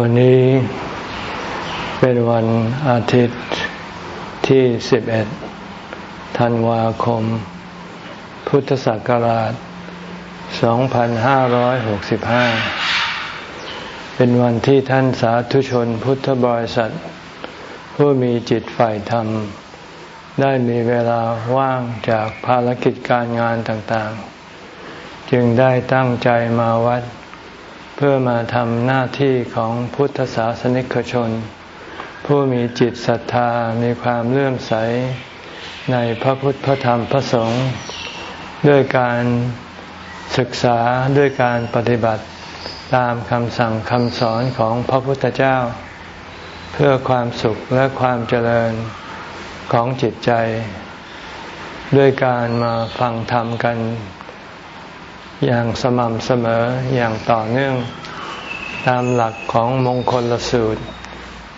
วันนี้เป็นวันอาทิตย์ที่ 11 ธันวาคม พุทธศักราช 2565 เป็นวันที่ท่านสาธุชนพุทธบริษัท ผู้มีจิตฝ่ายธรรม ได้มีเวลาว่างจากภารกิจการงานต่างๆ จึงได้ตั้งใจมาวัด พื่อมาทำหน้าที่ของพุทธศาสนิกชน ผู้มีจิตศรัทธามีความเลื่อมใส ในพระพุทธพระธรรมพระสงฆ์ด้วยการศึกษาด้วยการปฏิบัติตามคำสั่งคำสอนของพระพุทธเจ้า เพื่อความสุขและความเจริญของจิตใจ ด้วยการมาฟังธรรมกัน อย่างสม่ำเสมออย่างต่อเนื่อง ตามหลักของมงคลลสูตร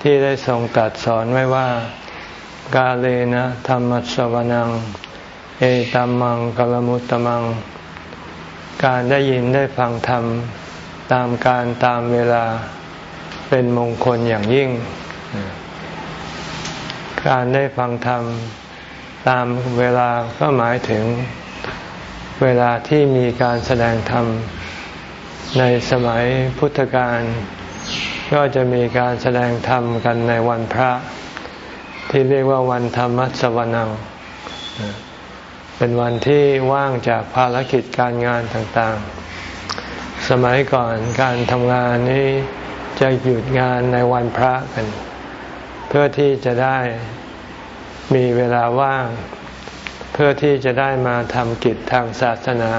ที่ได้ทรงตรัสสอนไว้ว่า กาเลนะธรรมสวนัง เอตัมมังกลมุตตมัง การได้ยินได้ฟังธรรม ตามการตามเวลาเป็นมงคลอย่างยิ่ง การได้ฟังธรรม ตามเวลาก็หมายถึง เวลาที่มีการแสดงธรรม ในสมัยพุทธกาลก็จะมีการแสดงธรรมกันในวันพระ ที่เรียกว่าวันธรรมสวนังเป็นวันที่ว่างจากภารกิจการงานต่างๆ สมัยก่อนการทำงานนี้จะหยุดงานในวันพระกัน เพื่อที่จะได้มีเวลาว่าง เพื่อที่จะได้มาทำกิจทางศาสนา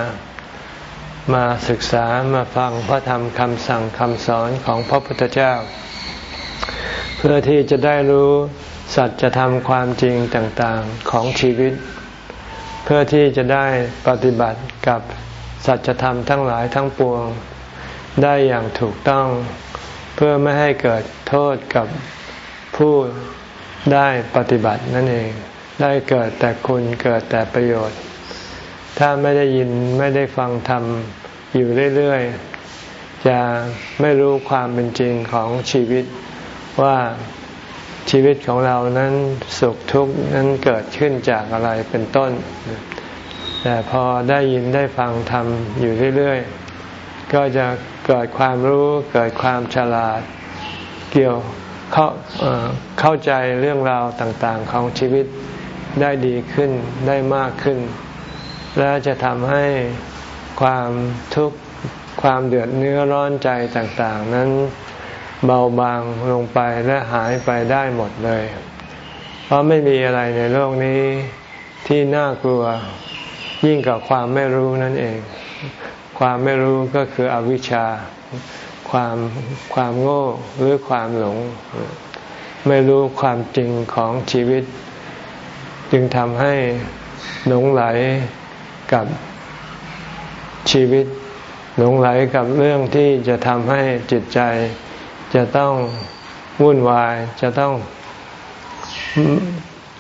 มาศึกษามาฟังพระธรรมคำสั่งคำสอนของพระพุทธเจ้า เพื่อที่จะได้รู้สัจธรรมความจริงต่างๆของชีวิต เพื่อที่จะได้ปฏิบัติกับสัจธรรมทั้งหลายทั้งปวงได้อย่างถูกต้อง เพื่อไม่ให้เกิดโทษกับผู้ได้ปฏิบัตินั่นเอง ได้เกิดแต่คุณเกิดแต่ประโยชน์ ถ้าไม่ได้ยินไม่ได้ฟังธรรมอยู่เรื่อยๆ จะไม่รู้ความเป็นจริงของชีวิตว่าชีวิตของเรานั้นสุขทุกข์นั้นเกิดขึ้นจากอะไรเป็นต้น แต่พอได้ยินได้ฟังธรรมอยู่เรื่อยๆ ก็จะเกิดความรู้เกิดความฉลาด เกี่ยวเข้าเข้าใจเรื่องราวต่างๆของชีวิต ได้ดีขึ้นได้มากขึ้น และจะทำให้ความทุกข์ความเดือดเนื้อร้อนใจต่างๆ นั้นเบาบางลงไปและหายไปได้หมดเลย เพราะไม่มีอะไรในโลกนี้ที่น่ากลัวยิ่งกับความไม่รู้นั่นเอง ความไม่รู้ก็คืออวิชชา ความความโง่หรือความหลง ไม่รู้ความจริงของชีวิต จึงทำให้หลงไหลกับชีวิต หลงไหลกับเรื่องที่จะทำให้จิตใจ จะต้องวุ่นวาย จะต้อง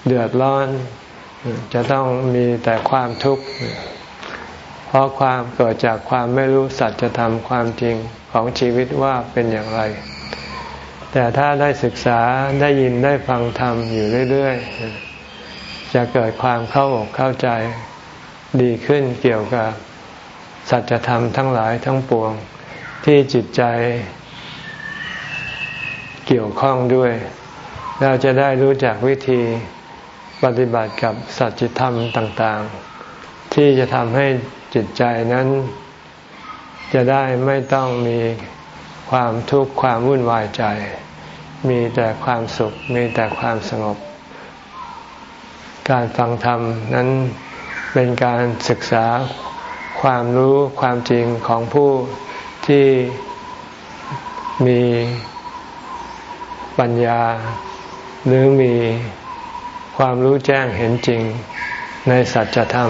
เดือดร้อน จะต้องมีแต่ความทุกข์เพราะความเกิดจากความไม่รู้สัจธรรมความจริงของชีวิตว่าเป็นอย่างไร แต่ถ้าได้ศึกษาได้ยินได้ฟังธรรมอยู่เรื่อย ๆ จะเกิดความเข้าอกเข้าใจดีขึ้นเกี่ยวกับสัจธรรมทั้งหลายทั้งปวงที่จิตใจเกี่ยวข้องด้วย เราจะได้รู้จักวิธีปฏิบัติกับสัจธรรมต่าง ๆ ที่จะทำให้จิตใจนั้น จะได้ไม่ต้องมีความทุกข์ความวุ่นวายใจ มีแต่ความสุข มีแต่ความสงบ การฟังธรรมนั้นเป็นการศึกษาความรู้ความจริงของผู้ที่มีปัญญา หรือมีความรู้แจ้งเห็นจริงในสัจธรรม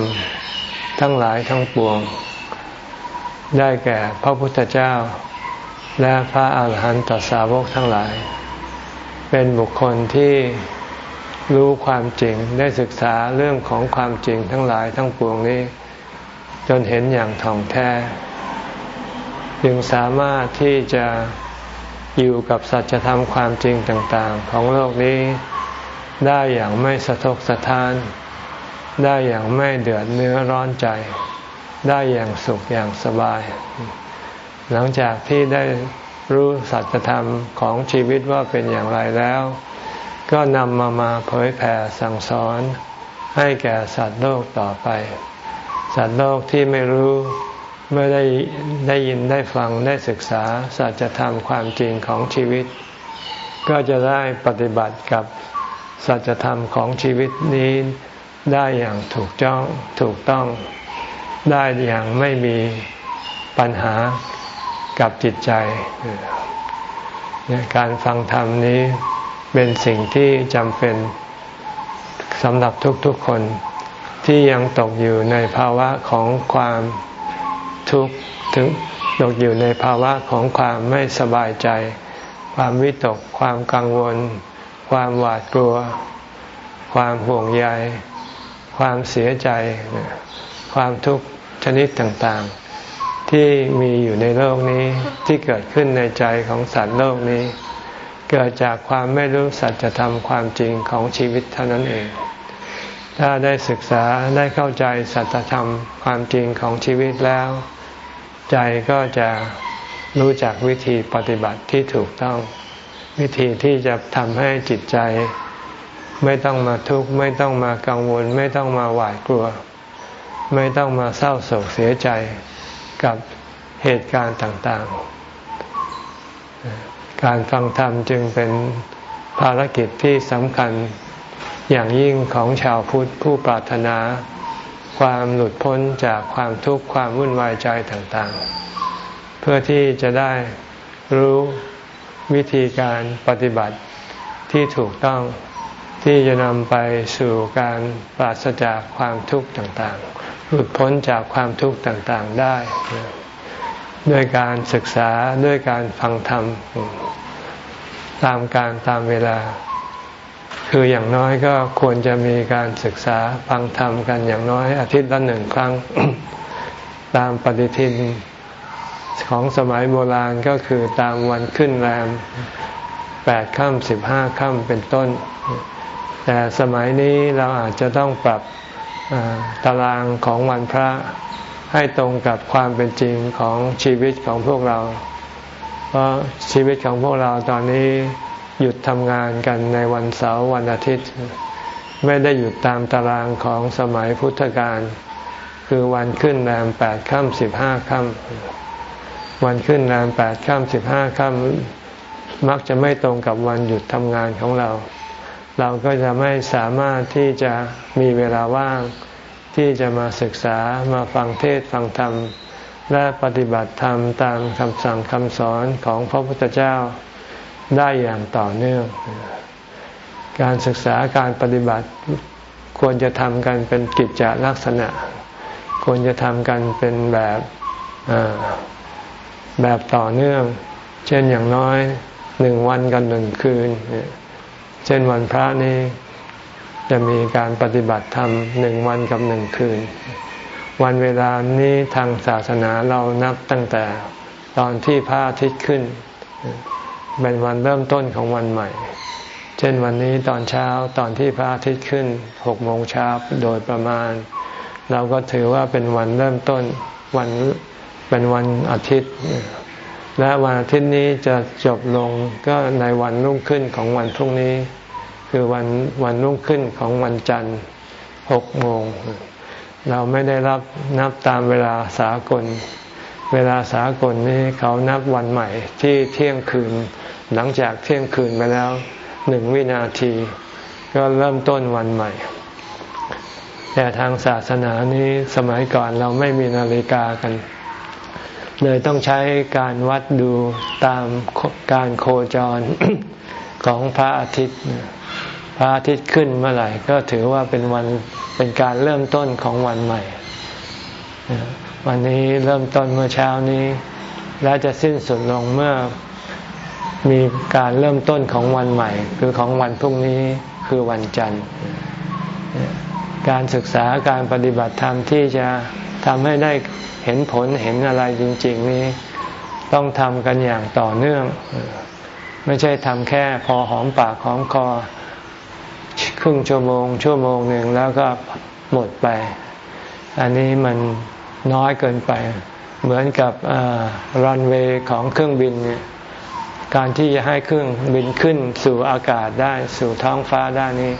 ทั้งหลายทั้งปวง ได้แก่พระพุทธเจ้า และพระอาหารหันตสาวกทั้งหลาย เป็นบุคคลที่ รู้ความจริง ได้ศึกษาเรื่องของความจริงทั้งหลายทั้งปวงนี้ จนเห็นอย่างท่องแท้ จึงสามารถที่จะอยู่กับสัจธรรมความจริงต่าง ๆ ของโลกนี้ได้อย่างไม่สะทกสะท้าน ได้อย่างไม่เดือดเนื้อร้อนใจ ได้อย่างสุขอย่างสบาย หลังจากที่ได้รู้สัจธรรมของชีวิตว่าเป็นอย่างไรแล้ว ก็นำมามาเผยแผ่สั่งสอนให้แก่สัตว์โลกต่อไป สัตว์โลกที่ไม่รู้เมื่อได้ได้ยินได้ฟังได้ศึกษาสัจธรรมความจริงของชีวิต ก็จะได้ปฏิบัติกับสัจธรรมของชีวิตนี้ได้อย่างถูกจ้องถูกต้องได้อย่างไม่มีปัญหากับจิตใจ การฟังธรรมนี้ เป็นสิ่งที่จำเป็นสำหรับทุกๆคนที่ยังตกอยู่ในภาวะของความทุกข์ถึงตกอยู่ในภาวะของความไม่สบายใจ ความวิตก ความกังวล ความหวาดกลัว ความห่วงใย ความเสียใจ ความทุกข์ชนิดต่างๆ ที่มีอยู่ในโลกนี้ที่เกิดขึ้นในใจของสัตว์โลกนี้ เกิดจากความไม่รู้สัจธรรมความจริงของชีวิตเท่านั้นเอง ถ้าได้ศึกษาได้เข้าใจสัจธรรมความจริงของชีวิตแล้ว ใจก็จะรู้จักวิธีปฏิบัติที่ถูกต้อง วิธีที่จะทำให้จิตใจ ไม่ต้องมาทุกข์ไม่ต้องมากังวล ไม่ต้องมาหวาดกลัว ไม่ต้องมาเศร้าโศกเสียใจกับเหตุการณ์ต่างๆ การฟังธรรมจึงเป็นภารกิจที่สำคัญอย่างยิ่งของชาวพุทธผู้ปรารถนา ความหลุดพ้นจากความทุกข์ความวุ่นวายใจต่างๆ เพื่อที่จะได้รู้วิธีการปฏิบัติที่ถูกต้องที่จะนำไปสู่การปราศจากความทุกข์ต่างๆ หลุดพ้นจากความทุกข์ต่างๆได้ ด้วยการศึกษาด้วยการฟังธรรม ตามการตามเวลา คืออย่างน้อยก็ควรจะมีการศึกษาฟังธรรมกันอย่างน้อยอาทิตย์ละหนึ่งครั้ง ตามปฏิทินของสมัยโบราณก็คือตามวันขึ้นแรมแปดค่ำสิบห้าค่ำเป็นต้น แต่สมัยนี้เราอาจจะต้องปรับตารางของวันพระ ให้ตรงกับความเป็นจริงของชีวิตของพวกเรา เพราะชีวิตของพวกเราตอนนี้หยุดทำงานกันในวันเสาร์วันอาทิตย์ ไม่ได้หยุดตามตารางของสมัยพุทธกาลคือวันขึ้นแรมแปดค่ำสิบห้าค่ำวันขึ้นแรมแปดค่ำสิบห้าค่ำมักจะไม่ตรงกับวันหยุดทำงานของเรา เราก็จะไม่สามารถที่จะมีเวลาว่าง ที่จะมาศึกษามาฟังเทศฟังธรรม และปฏิบัติธรรมตามคำสั่งคำสอนของพระพุทธเจ้าได้อย่างต่อเนื่อง การศึกษาการปฏิบัติควรจะทำกันเป็นกิจจลักษณะ ควรจะทำกันเป็นแบบแบบต่อเนื่อง เช่นอย่างน้อยหนึ่งวันกันหนึ่งคืน เช่นวันพระนี้ จะมีการปฏิบัติธรรมหนึ่งวันกับหนึ่งคืน วันเวลานี้ทางศาสนาเรานับตั้งแต่ตอนที่พระอาทิตย์ขึ้น เป็นวันเริ่มต้นของวันใหม่ เช่นวันนี้ตอนเช้าตอนที่พระอาทิตย์ขึ้นหกโมงเช้าโดยประมาณ เราก็ถือว่าเป็นวันเริ่มต้นวันเป็นวันอาทิตย์ และวันอาทิตย์นี้จะจบลงก็ในวันรุ่งขึ้นของวันพรุ่งนี้ คือวันวันรุ่งขึ้นของวันจันทร์หกโมง เราไม่ได้รับนับตามเวลาสากล เวลาสากลนี้เขานับวันใหม่ที่เที่ยงคืน หลังจากเที่ยงคืนไปแล้วหนึ่งวินาที ก็เริ่มต้นวันใหม่ แต่ทางศาสนานี้สมัยก่อนเราไม่มีนาฬิกากันเลยต้องใช้การวัดดูตามการโคจรของพระอาทิตย์ พระอาทิตย์ขึ้นเมื่อไหร่ก็ถือว่าเป็นวันเป็นการเริ่มต้นของวันใหม่ วันนี้เริ่มต้นเมื่อเช้านี้ และจะสิ้นสุดลงเมื่อมีการเริ่มต้นของวันใหม่ คือของวันพรุ่งนี้คือวันจันทร์ การศึกษาการปฏิบัติธรรมที่จะทำให้ได้เห็นผลเห็นอะไรจริง ๆ นี้ ต้องทำกันอย่างต่อเนื่อง ไม่ใช่ทำแค่พอหอมปากหอมคอ รึ่งชั่วโมง ชั่วโมงหนึ่งแล้วก็หมดไป อันนี้มันน้อยเกินไป เหมือนกับรันเวย์ของเครื่องบินเนี่ยการที่จะให้เครื่องบินขึ้นสู่อากาศได้สู่ท้องฟ้าได้นี้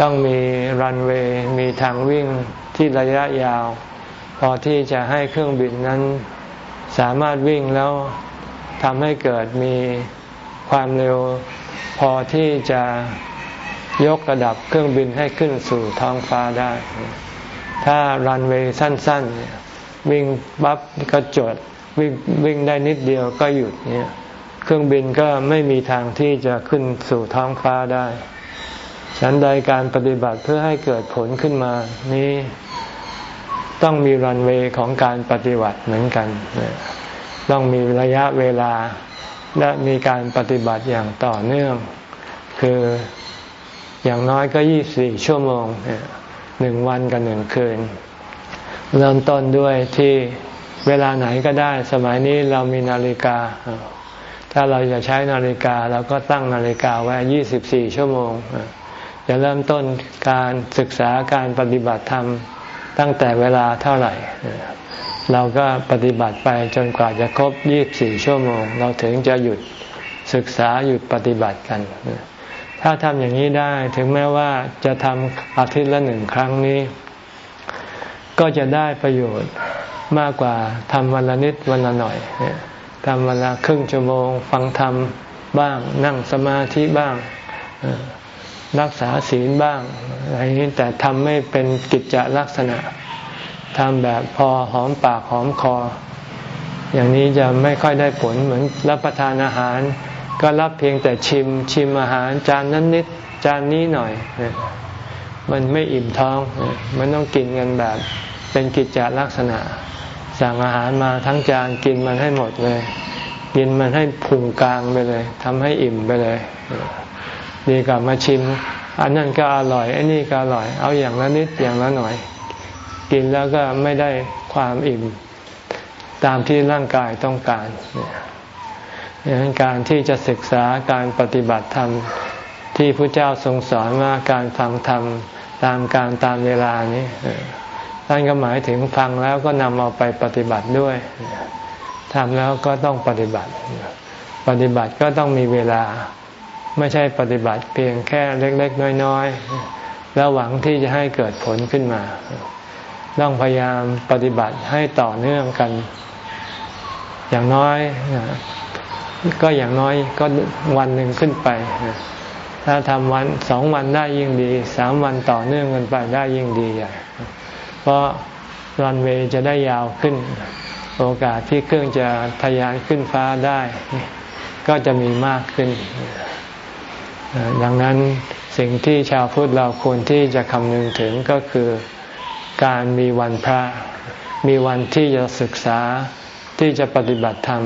ต้องมีรันเวย์มีทางวิ่งที่ระยะยาว พอที่จะให้เครื่องบินนั้นสามารถวิ่งแล้วทำให้เกิดมีความเร็ว พอที่จะ ยกระดับเครื่องบินให้ขึ้นสู่ท้องฟ้าได้ ถ้ารันเวย์สั้นๆ วิ่งบับก็จดวิ่งวิ่งได้นิดเดียวก็หยุดเนี่ยเครื่องบินก็ไม่มีทางที่จะขึ้นสู่ท้องฟ้าได้ ฉันใดการปฏิบัติเพื่อให้เกิดผลขึ้นมานี้ต้องมีรันเวย์ของการปฏิบัติเหมือนกัน ต้องมีระยะเวลาและมีการปฏิบัติอย่างต่อเนื่อง คือ อย่างน้อยก็ยี่สี่ชั่วโมงหนึ่งวันกับหนึ่งคืน เริ่มต้นด้วยที่เวลาไหนก็ได้ สมัยนี้เรามีนาฬิกา ถ้าเราจะใช้นาฬิกาเราก็ตั้งนาฬิกาไว้24ชั่วโมงจะเริ่มต้นการศึกษาการปฏิบัติธรรมตั้งแต่เวลาเท่าไหร่ เราก็ปฏิบัติไปจนกว่าจะครบ 24 ชั่วโมง เราถึงจะหยุดศึกษาหยุดปฏิบัติกัน ถ้าทำอย่างนี้ได้ถึงแม้ว่าจะทำอาทิตย์ละหนึ่งครั้งนี้ ก็จะได้ประโยชน์มากกว่าทำวันละนิดวันละหน่อยทำเวลาครึ่งชั่วโมง ฟังธรรมบ้าง นั่งสมาธิบ้างรักษาศีลบ้างอะไรนี้แต่ทำไม่เป็นกิจจลักษณะทำแบบพอหอมปากหอมคอ อย่างนี้จะไม่ค่อยได้ผลเหมือนรับประทานอาหาร ก็รับเพียงแต่ชิมชิมอาหารจานนั้นนิดจานนี้หน่อย มันไม่อิ่มท้อง มันต้องกินกันแบบเป็นกิจจลักษณะ สั่งอาหารมาทั้งจานกินมันให้หมดเลย กินมันให้พุงกลางไปเลยทำให้อิ่มไปเลย ดีกว่ามาชิม อันนั้นก็อร่อยอ้นี่ก็อร่อย เอาอย่างละนิดอย่างละหน่อย กินแล้วก็ไม่ได้ความอิ่ม ตามที่ร่างกายต้องการ ดังนั้นการที่จะศึกษาการปฏิบัติธรรมที่พระเจ้าทรงสอนว่าการฟังธรรมตามการตามเวลานี้ท่านก็หมายถึงฟังแล้วก็นำเอาไปปฏิบัติด้วยทำแล้วก็ต้องปฏิบัติ ปฏิบัติก็ต้องมีเวลา ไม่ใช่ปฏิบัติเพียงแค่เล็ก ๆ น้อย ๆ แล้วหวังที่จะให้เกิดผลขึ้นมา ต้องพยายามปฏิบัติให้ต่อเนื่องกัน อย่างน้อย ก็อย่างน้อยก็วันหนึ่งขึ้นไป ถ้าทำวันสองวันได้ยิ่งดี สามวันต่อเนื่องกันไปได้ยิ่งดีใหญ่พราะรันเวย์จะได้ยาวขึ้น โอกาสที่เครื่องจะทะยานขึ้นฟ้าได้ ก็จะมีมากขึ้น ดังนั้นสิ่งที่ชาวพุทธเราควรที่จะคำนึงถึงก็คือการมีวันพระ มีวันที่จะศึกษาที่จะปฏิบัติธรรม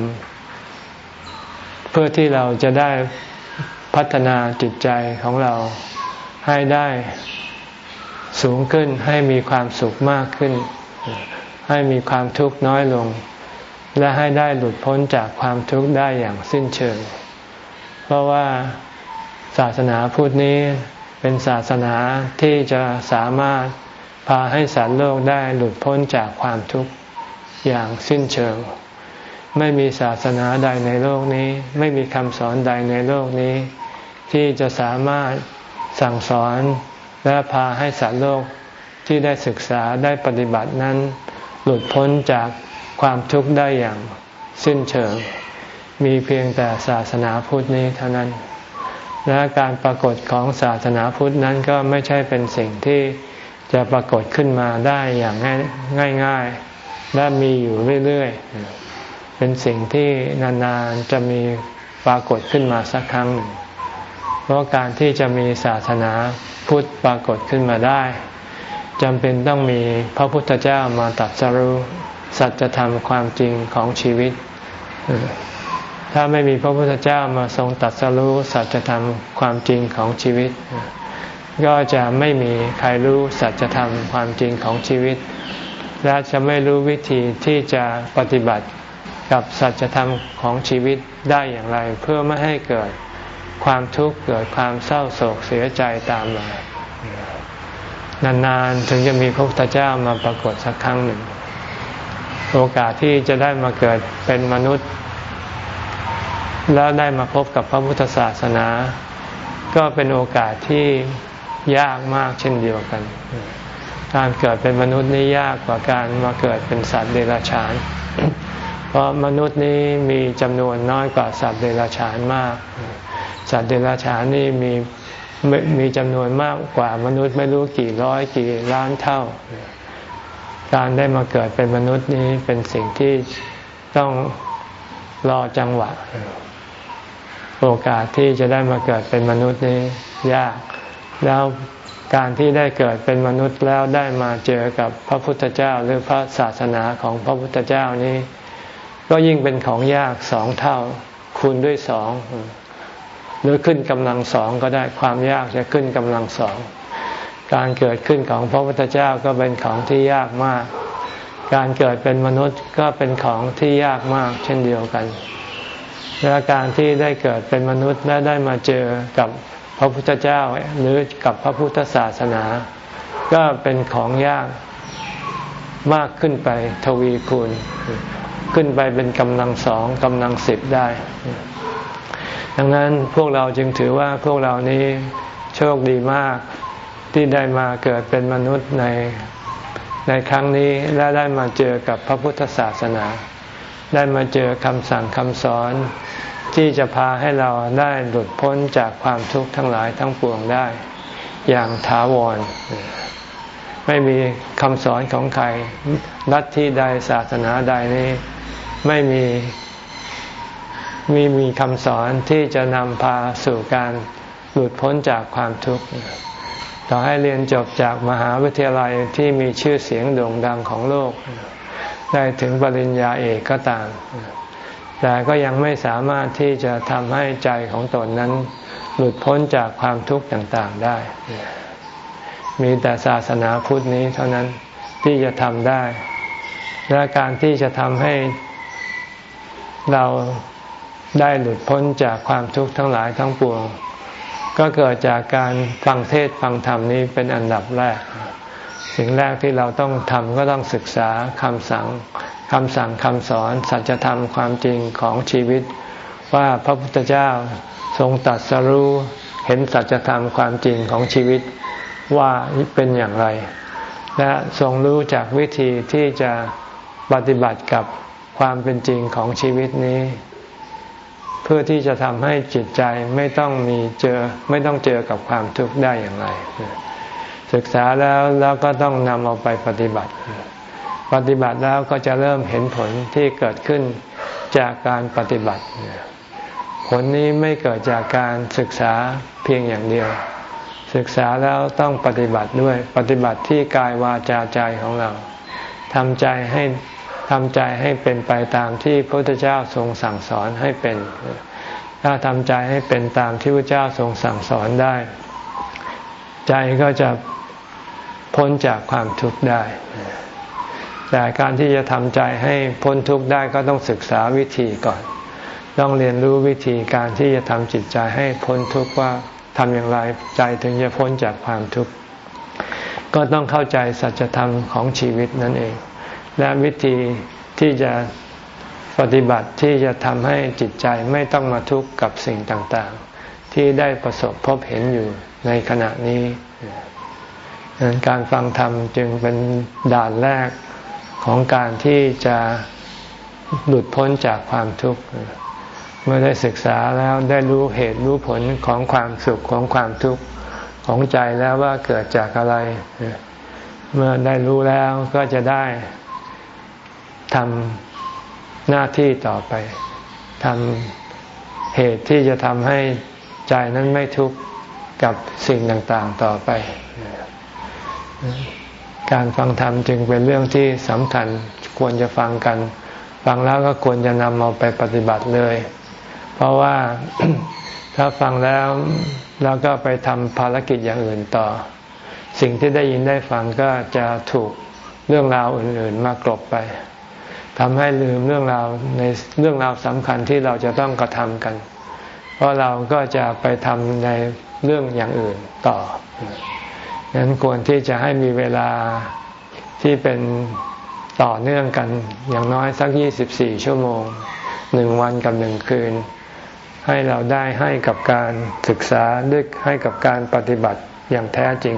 เพื่อที่เราจะได้พัฒนาจิตใจของเราให้ได้สูงขึ้นให้มีความสุขมากขึ้น ให้มีความทุกข์น้อยลง และให้ได้หลุดพ้นจากความทุกข์ได้อย่างสิ้นเชิง เพราะว่าศาสนาพุทธนี้เป็นศาสนาที่จะสามารถพาให้สัตว์โลกได้หลุดพ้นจากความทุกข์อย่างสิ้นเชิง ไม่มีศาสนาใดในโลกนี้ ไม่มีคำสอนใดในโลกนี้ ที่จะสามารถสั่งสอนและพาให้สัตว์โลกที่ได้ศึกษาได้ปฏิบัตินั้น หลุดพ้นจากความทุกข์ได้อย่างสิ้นเชิง มีเพียงแต่ศาสนาพุทธนี้เท่านั้น และการปรากฏของศาสนาพุทธนั้นก็ไม่ใช่เป็นสิ่งที่จะปรากฏขึ้นมาได้อย่างง่ายๆและมีอยู่เรื่อยๆ เป็นสิ่งที่นานๆจะมีปรากฏขึ้นมาสักครั้งหนึ่งเพราะการที่จะมีศาสนาพุทธปรากฏขึ้นมาได้จำเป็นต้องมีพระพุทธเจ้ามาตัดสรุสัจธรรมความจริงของชีวิต ถ้าไม่มีพระพุทธเจ้ามาทรงตัดสรุสัจธรรมความจริงของชีวิต ก็จะไม่มีใครรู้สัจธรรมความจริงของชีวิต และจะไม่รู้วิธีที่จะปฏิบัติ กับสัจธรรมของชีวิตได้อย่างไร เพื่อไม่ให้เกิดความทุกข์เกิดความเศร้าโศกเสียใจตามมานานๆถึงจะมีพระพุทธเจ้ามาปรากฏสักครั้งหนึ่ง โอกาสที่จะได้มาเกิดเป็นมนุษย์ แล้วได้มาพบกับพระพุทธศาสนา ก็เป็นโอกาสที่ยากมากเช่นเดียวกัน การเกิดเป็นมนุษย์นี่ยากกว่าการมาเกิดเป็นสัตว์เดรัจฉาน เพราะมนุษย์นี้มีจำนวนน้อยกว่าสัตว์เดรัจฉานมาก สัตว์เดรัจฉานนี่มีมีจำนวนมากกว่ามนุษย์ไม่รู้กี่ร้อยกี่ล้านเท่า การได้มาเกิดเป็นมนุษย์นี้เป็นสิ่งที่ต้องรอจังหวะ โอกาสที่จะได้มาเกิดเป็นมนุษย์นี้ยาก แล้วการที่ได้เกิดเป็นมนุษย์แล้วได้มาเจอกับพระพุทธเจ้า หรือพระศาสนาของพระพุทธเจ้านี้ ก็ยิ่งเป็นของยากสองเท่า คูณด้วยสองหรือขึ้นกำลังสองก็ได้ความยากจะขึ้นกำลังสอง การเกิดขึ้นของพระพุทธเจ้าก็เป็นของที่ยากมาก การเกิดเป็นมนุษย์ก็เป็นของที่ยากมากเช่นเดียวกัน และการที่ได้เกิดเป็นมนุษย์และได้มาเจอกับพระพุทธเจ้าหรือกับพระพุทธศาสนา ก็เป็นของยากมากขึ้นไปทวีคูณ ขึ้นไปเป็นกำลังสองกำลังสิบได้ ดังนั้นพวกเราจึงถือว่าพวกเรานี้โชคดีมากที่ได้มาเกิดเป็นมนุษย์ในในครั้งนี้และได้มาเจอกับพระพุทธศาสนา ได้มาเจอคำสั่งคำสอน ที่จะพาให้เราได้หลุดพ้นจากความทุกข์ทั้งหลายทั้งปวงได้ อย่างถาวร ไม่มีคำสอนของใครลัทธิใดศาสนาใดนี้ ไม่มีมีมีคำสอนที่จะนำพาสู่การหลุดพ้นจากความทุกข์ ต่อให้เรียนจบจากมหาวิทยาลัยที่มีชื่อเสียงโด่งดังของโลก ได้ถึงปริญญาเอกก็ตาม แต่ก็ยังไม่สามารถที่จะทำให้ใจของตนนั้น หลุดพ้นจากความทุกข์ต่างๆได้ มีแต่ศาสนาพุทธนี้เท่านั้นที่จะทำได้ และการที่จะทำให้ เราได้หลุดพ้นจากความทุกข์ทั้งหลายทั้งปวง ก็เกิดจากการฟังเทศฟังธรรมนี้เป็นอันดับแรก สิ่งแรกที่เราต้องทำก็ต้องศึกษาคำสั่งคำสั่งคำสอนสัจธรรมความจริงของชีวิต ว่าพระพุทธเจ้าทรงตัดสรู้เห็นสัจธรรมความจริงของชีวิตว่าเป็นอย่างไร และทรงรู้จากวิธีที่จะปฏิบัติกับ ความเป็นจริงของชีวิตนี้ เพื่อที่จะทำให้จิตใจไม่ต้องมีเจอไม่ต้องเจอกับความทุกข์ได้อย่างไร ศึกษาแล้วแล้วก็ต้องนำเอาไปปฏิบัติ ปฏิบัติแล้วก็จะเริ่มเห็นผลที่เกิดขึ้นจากการปฏิบัติ ผลนี้ไม่เกิดจากการศึกษาเพียงอย่างเดียว ศึกษาแล้วต้องปฏิบัติด้วยปฏิบัติที่กายวาจาใจของเราทำใจให้ ทำใจให้เป็นไปตามที่พระพุทธเจ้าทรงสั่งสอนให้เป็น ถ้าทำใจให้เป็นตามที่พระเจ้าทรงสั่งสอนได้ ใจก็จะพ้นจากความทุกข์ได้ แต่การที่จะทำใจให้พ้นทุกข์ได้ก็ต้องศึกษาวิธีก่อน ต้องเรียนรู้วิธีการที่จะทำจิตใจให้พ้นทุกข์ว่าทำอย่างไรใจถึงจะพ้นจากความทุกข์ ก็ต้องเข้าใจสัจธรรมของชีวิตนั่นเอง และวิธีที่จะปฏิบัติที่จะทำให้จิตใจไม่ต้องมาทุกข์กับสิ่งต่างๆ ที่ได้ประสบพบเห็นอยู่ในขณะนี้การฟังธรรมจึงเป็นด่านแรกของการที่จะหลุดพ้นจากความทุกข์เมื่อได้ศึกษาแล้วได้รู้เหตุรู้ผลของความสุขของความทุกข์ของใจแล้วว่าเกิดจากอะไร เมื่อได้รู้แล้วก็จะได้ ทำหน้าที่ต่อไปทำเหตุที่จะทำให้ใจนั้นไม่ทุกข์กับสิ่งต่างๆต่อไป การฟังธรรมจึงเป็นเรื่องที่สำคัญควรจะฟังกัน ฟังแล้วก็ควรจะนำเอาไปปฏิบัติเลย เพราะว่าถ้าฟังแล้วแล้วก็ไปทำภารกิจอย่างอื่นต่อ สิ่งที่ได้ยินได้ฟังก็จะถูกเรื่องราวอื่น ๆ มากรบไป ทำให้ลืมเรื่องราวในเรื่องราวสำคัญที่เราจะต้องกระทำกัน เพราะเราก็จะไปทำในเรื่องอย่างอื่นต่อฉะนั้นควรที่จะให้มีเวลาที่เป็นต่อเนื่องกันอย่างน้อยสัก 24 ชั่วโมงหนึ่งวันกับหนึ่งคืน ให้เราได้ให้กับการศึกษาด้วยให้กับการปฏิบัติอย่างแท้จริง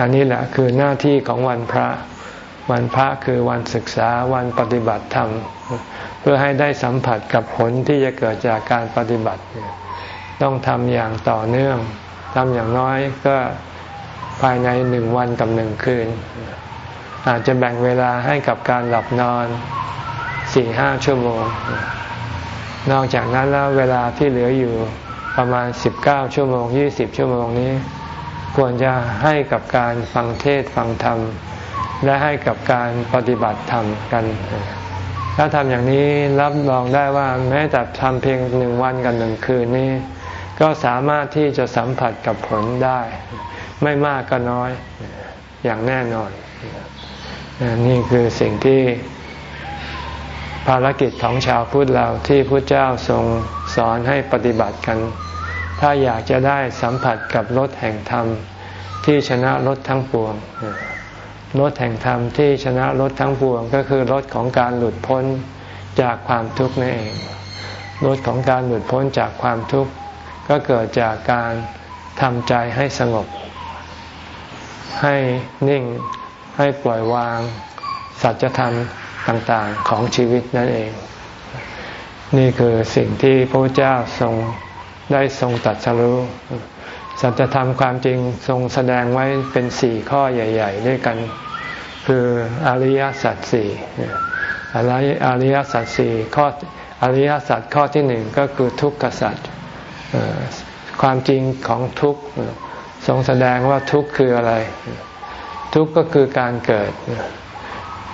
อันนี้แหละคือหน้าที่ของวันพระ วันพระคือวันศึกษาวันปฏิบัติธรรม เพื่อให้ได้สัมผัสกับผลที่จะเกิดจากการปฏิบัติ ต้องทำอย่างต่อเนื่องทำอย่างน้อยก็ภายในหนึ่งวันกับหนึ่งคืน อาจจะแบ่งเวลาให้กับการหลับนอนสี่ห้าชั่วโมง นอกจากนั้นแล้วเวลาที่เหลืออยู่ประมาณสิบเก้าชั่วโมงยี่สิบชั่วโมงนี้ ควรจะให้กับการฟังเทศฟังธรรม และให้กับการปฏิบัติธรรมกัน ถ้าทำอย่างนี้รับรองได้ว่าแม้แต่ทำเพียงหนึ่งวันกับหนึ่งคืนนี้ ก็สามารถที่จะสัมผัสกับผลได้ ไม่มากก็น้อยอย่างแน่นอน นี่คือสิ่งที่ภารกิจของชาวพุทธเราที่พระเจ้าทรงสอนให้ปฏิบัติกัน ถ้าอยากจะได้สัมผัสกับรถแห่งธรรมที่ชนะรถทั้งปวง รถแห่งธรรมที่ชนะรถทั้งปวง ก็คือรถของการหลุดพ้นจากความทุกข์นั่นเองรถของการหลุดพ้นจากความทุกข์ก็เกิดจากการทำใจให้สงบ ให้นิ่งให้ปล่อยวาง สัจธรรมต่างๆของชีวิตนั่นเอง นี่คือสิ่งที่พระเจ้าทรงได้ทรงตัดสรู้ สัจธรรมความจริงทรงแสดงไว้เป็นสี่ข้อใหญ่ ๆ ด้วยกัน คืออริยสัจสี่อริยสัจสี่ข้ออริยสัจข้อที่หนึ่งก็คือทุกขสัจความจริงของทุกข์ทรงแสดงว่าทุกข์คืออะไร ทุกข์ก็คือการเกิด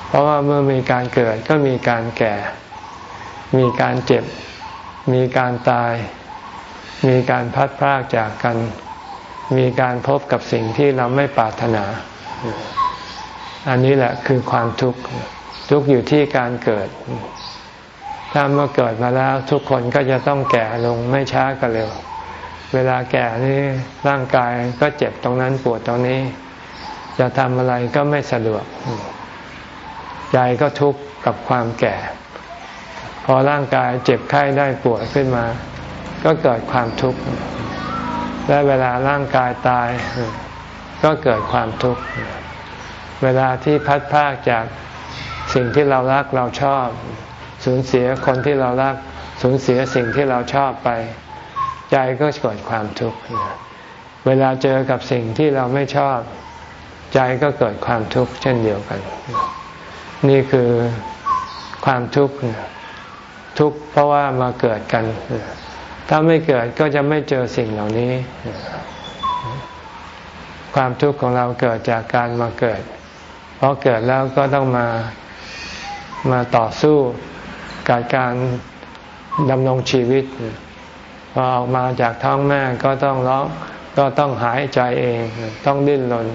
เพราะว่าเมื่อมีการเกิดก็มีการแก่ มีการเจ็บ มีการตาย มีการพัดพรากจากกัน มีการพบกับสิ่งที่เราไม่ปรารถนา อันนี้แหละคือความทุกข์ ทุกข์อยู่ที่การเกิด ถ้าเมื่อเกิดมาแล้วทุกคนก็จะต้องแก่ลงไม่ช้าก็เร็ว เวลาแก่นี่ร่างกายก็เจ็บตรงนั้นปวดตรงนี้ จะทำอะไรก็ไม่สะดวก ใจก็ทุกข์กับความแก่ พอร่างกายเจ็บไข้ได้ปวดขึ้นมา ก็เกิดความทุกข์ และเวลาร่างกายตาย ก็เกิดความทุกข์ เวลาที่พัดพากจากสิ่งที่เรารักเราชอบ สูญเสียคนที่เรารัก สูญเสียสิ่งที่เราชอบไป ใจก็เกิดความทุกข์ เวลาเจอกับสิ่งที่เราไม่ชอบ ใจก็เกิดความทุกข์เช่นเดียวกัน นี่คือความทุกข์ทุกข์เพราะว่ามาเกิดกัน ถ้าไม่เกิดก็จะไม่เจอสิ่งเหล่านี้ ความทุกข์ของเราเกิดจากการมาเกิดเพราะเกิดแล้วก็ต้องมามาต่อสู้กับการดำรงชีวิตพอออกมาจากท้องแม่ก็ต้องร้องก็ต้องหายใจเอง ต้องดิ้นรน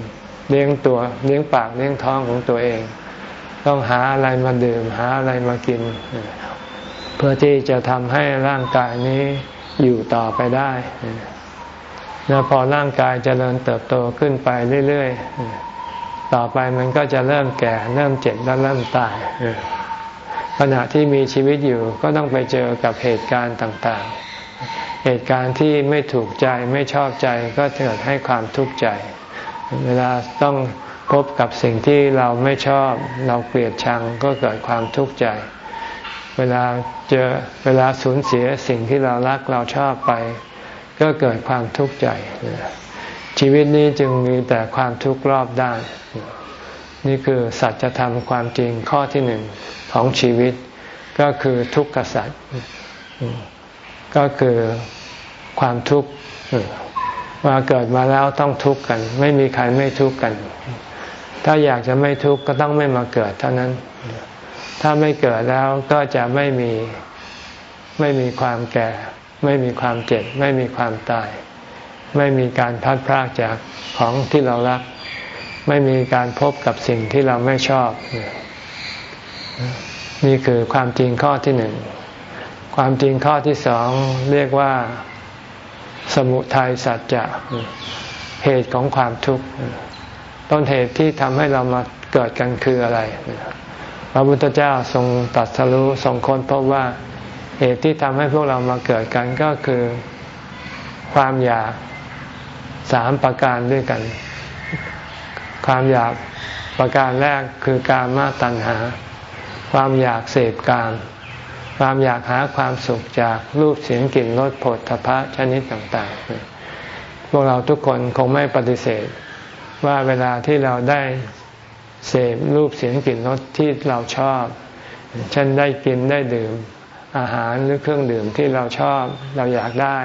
เลี้ยงตัวเลี้ยงปากเลี้ยงท้องของตัวเอง ต้องหาอะไรมาดื่ม หาอะไรมากิน เพื่อที่จะทำให้ร่างกายนี้ อยู่ต่อไปได้แล้วพอร่างกายจเจริญเติบโตขึ้นไปเรื่อยๆ ต่อไปมันก็จะเริ่มแก่ เริ่มเจ็บแล้วเริ่มตายขณะที่มีชีวิตอยู่ก็ต้องไปเจอกับเหตุการณ์ต่างๆ เหตุการณ์ที่ไม่ถูกใจไม่ชอบใจก็เกิดให้ความทุกข์ใจ เวลาต้องพบกับสิ่งที่เราไม่ชอบ เราเกลียดชังก็เกิดความทุกข์ใจ เวลาเจอเวลาสูญเสียสิ่งที่เรารักเราชอบไป ก็เกิดความทุกข์ใจ ชีวิตนี้จึงมีแต่ความทุกข์รอบด้าน นี่คือสัจธรรมความจริงข้อที่หนึ่งของชีวิต ก็คือทุกข์กษัตริย์ก็คือความทุกข์ว่าเกิดมาแล้วต้องทุกข์กัน ไม่มีใครไม่ทุกข์กัน ถ้าอยากจะไม่ทุกข์ก็ต้องไม่มาเกิดเท่านั้น ถ้าไม่เกิดแล้วก็จะไม่มีไม่มีความแก่ ไม่มีความเจ็บ ไม่มีความตาย ไม่มีการพัดพรากจากของที่เรารัก ไม่มีการพบกับสิ่งที่เราไม่ชอบ นี่คือความจริงข้อที่หนึ่งความจริงข้อที่สองเรียกว่าสมุทัยสัจจะเหตุของความทุกข์ต้นเหตุที่ทำให้เรามาเกิดกันคืออะไร พระพุทธเจ้าทรงตัดสรู้ทรงค้นพบว่าเหตุที่ทำให้พวกเรามาเกิดกันก็คือความอยากสามประการด้วยกัน ความอยากประการแรกคือการมาตัณหา ความอยากเสพกาม ความอยากหาความสุขจากรูปเสียงกลิ่นรสผลทพะชนิดต่างๆ พวกเราทุกคนคงไม่ปฏิเสธ ว่าเวลาที่เราได้ เสพรูปเสียงกลิ่นรสที่เราชอบเช่นได้กินได้ดื่มอาหารหรือเครื่องดื่มที่เราชอบเราอยากได้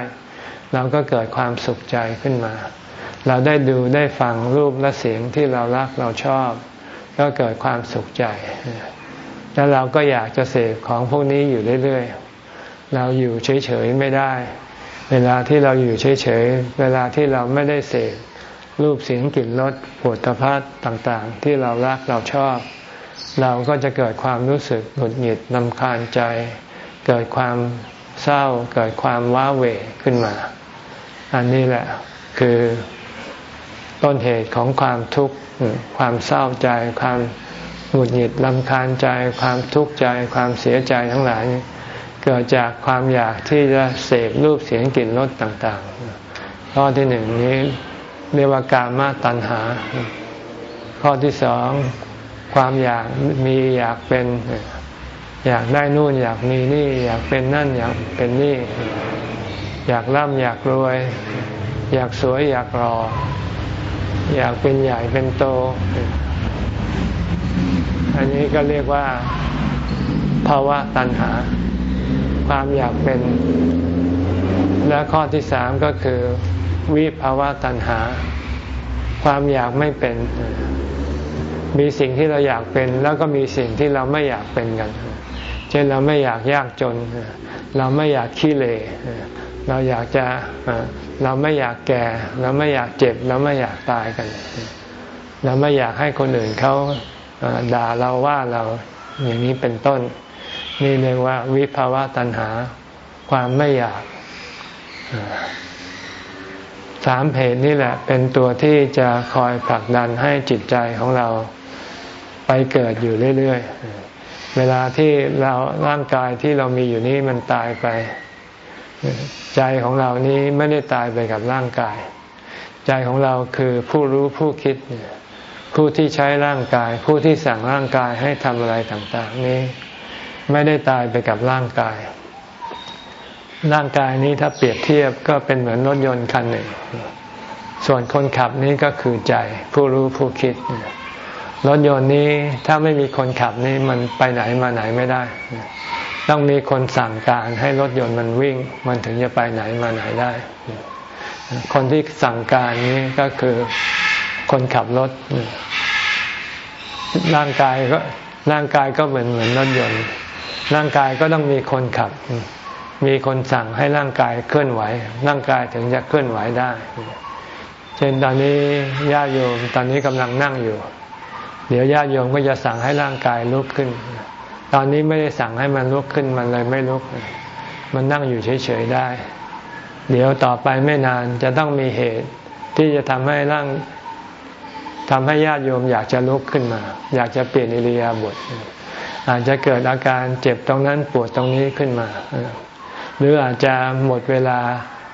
เราก็เกิดความสุขใจขึ้นมา เราได้ดูได้ฟังรูปและเสียงที่เรารักเราชอบ ก็เกิดความสุขใจ แล้วเราก็อยากจะเสพของพวกนี้อยู่เรื่อยๆ เราอยู่เฉยๆไม่ได้ เวลาที่เราอยู่เฉยๆ เวลาที่เราไม่ได้เสพ รูปเสียงกลิ่นรสปวดตพัดต่างๆ ที่เรารักเราชอบ เราก็จะเกิดความรู้สึกหงุดหงิดนำคาญใจ เกิดความเศร้า เกิดความว้าเหวขึ้นมา อันนี้แหละคือต้นเหตุของความทุกข์ความเศร้าใจ ความหงุดหงิดลำคาญใจ ความทุกข์ใจ ความเสียใจทั้งหลายเกิดจากความอยากที่จะเสพรูปเสียงกลิ่นรสต่างๆข้อที่หนึ่งนี้ เรียกว่ากามาตัณหา ข้อที่สองความอยากมีอยากเป็น อยากได้นู่นอยากมีนี่ อยากเป็นนั่นอยากเป็นนี่ อยากร่ำอยากรวย อยากสวยอยากรอ อยากเป็นใหญ่เป็นโต อันนี้ก็เรียกว่าภาวะตัณหา ความอยากเป็น และข้อที่สามก็คือ วิภาวะตัณหา ความอยากไม่เป็น มีสิ่งที่เราอยากเป็น แล้วก็มีสิ่งที่เราไม่อยากเป็นกัน เช่นเราไม่อยากยากจน เราไม่อยากขี้เลเราอยากจะเราไม่อยากแก่ เราไม่อยากเจ็บ เราไม่อยากตายกัน เราไม่อยากให้คนอื่นเขาด่าเราว่าเราอย่างนี้เป็นต้น นี่เรียกว่าวิภาวะตัณหา ความไม่อยาก สามเหตุนี่แหละเป็นตัวที่จะคอยผลักดันให้จิตใจของเราไปเกิดอยู่เรื่อยๆ เวลาที่เราร่างกายที่เรามีอยู่นี้มันตายไป ใจของเรานี้ไม่ได้ตายไปกับร่างกาย ใจของเราคือผู้รู้ผู้คิด ผู้ที่ใช้ร่างกาย ผู้ที่สั่งร่างกายให้ทำอะไรต่าง ๆ นี้ ไม่ได้ตายไปกับร่างกาย ร่างกายนี้ถ้าเปรียบเทียบก็เป็นเหมือนรถยนต์คันหนึ่ง ส่วนคนขับนี้ก็คือใจ ผู้รู้ผู้คิด รถยนต์นี้ถ้าไม่มีคนขับนี่มันไปไหนมาไหนไม่ได้ ต้องมีคนสั่งการให้รถยนต์มันวิ่ง มันถึงจะไปไหนมาไหนได้ คนที่สั่งการนี้ก็คือคนขับรถ ร่างกายก็ร่างกายก็เหมือนเหมือนรถยนต์ ร่างกายก็ต้องมีคนขับ มีคนสั่งให้ร่างกายเคลื่อนไหว ร่างกายถึงจะเคลื่อนไหวได้ เช่นตอนนี้ญาติโยมตอนนี้กำลังนั่งอยู่ เดี๋ยวญาติโยมก็จะสั่งให้ร่างกายลุกขึ้น ตอนนี้ไม่ได้สั่งให้มันลุกขึ้นมันเลยไม่ลุก มันนั่งอยู่เฉยๆได้ เดี๋ยวต่อไปไม่นานจะต้องมีเหตุที่จะทำให้ร่างทำให้ญาติโยมอยากจะลุกขึ้นมา อยากจะเปลี่ยนอิริยาบถอาจจะเกิดอาการเจ็บตรงนั้นปวดตรงนี้ขึ้นมา หรืออาจจะหมดเวลา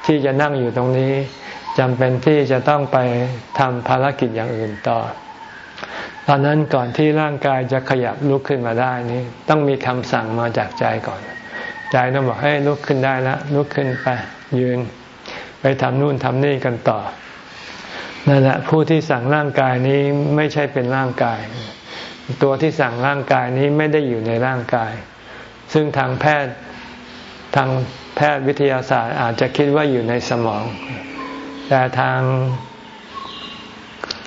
ที่จะนั่งอยู่ตรงนี้จำเป็นที่จะต้องไปทำภารกิจอย่างอื่นต่อ ตอนนั้นก่อนที่ร่างกายจะขยับลุกขึ้นมาได้นี้ ต้องมีคำสั่งมาจากใจก่อน ใจต้องบอกให้ลุกขึ้นได้แล้วลุกขึ้นไปยืน ไปทำนู่นทำนี่กันต่อนั่นแหละผู้ที่สั่งร่างกายนี้ไม่ใช่เป็นร่างกาย ตัวที่สั่งร่างกายนี้ไม่ได้อยู่ในร่างกาย ซึ่งทางแพทย์ ทางแพทย์วิทยาศาสตร์อาจจะคิดว่าอยู่ในสมอง แต่ทาง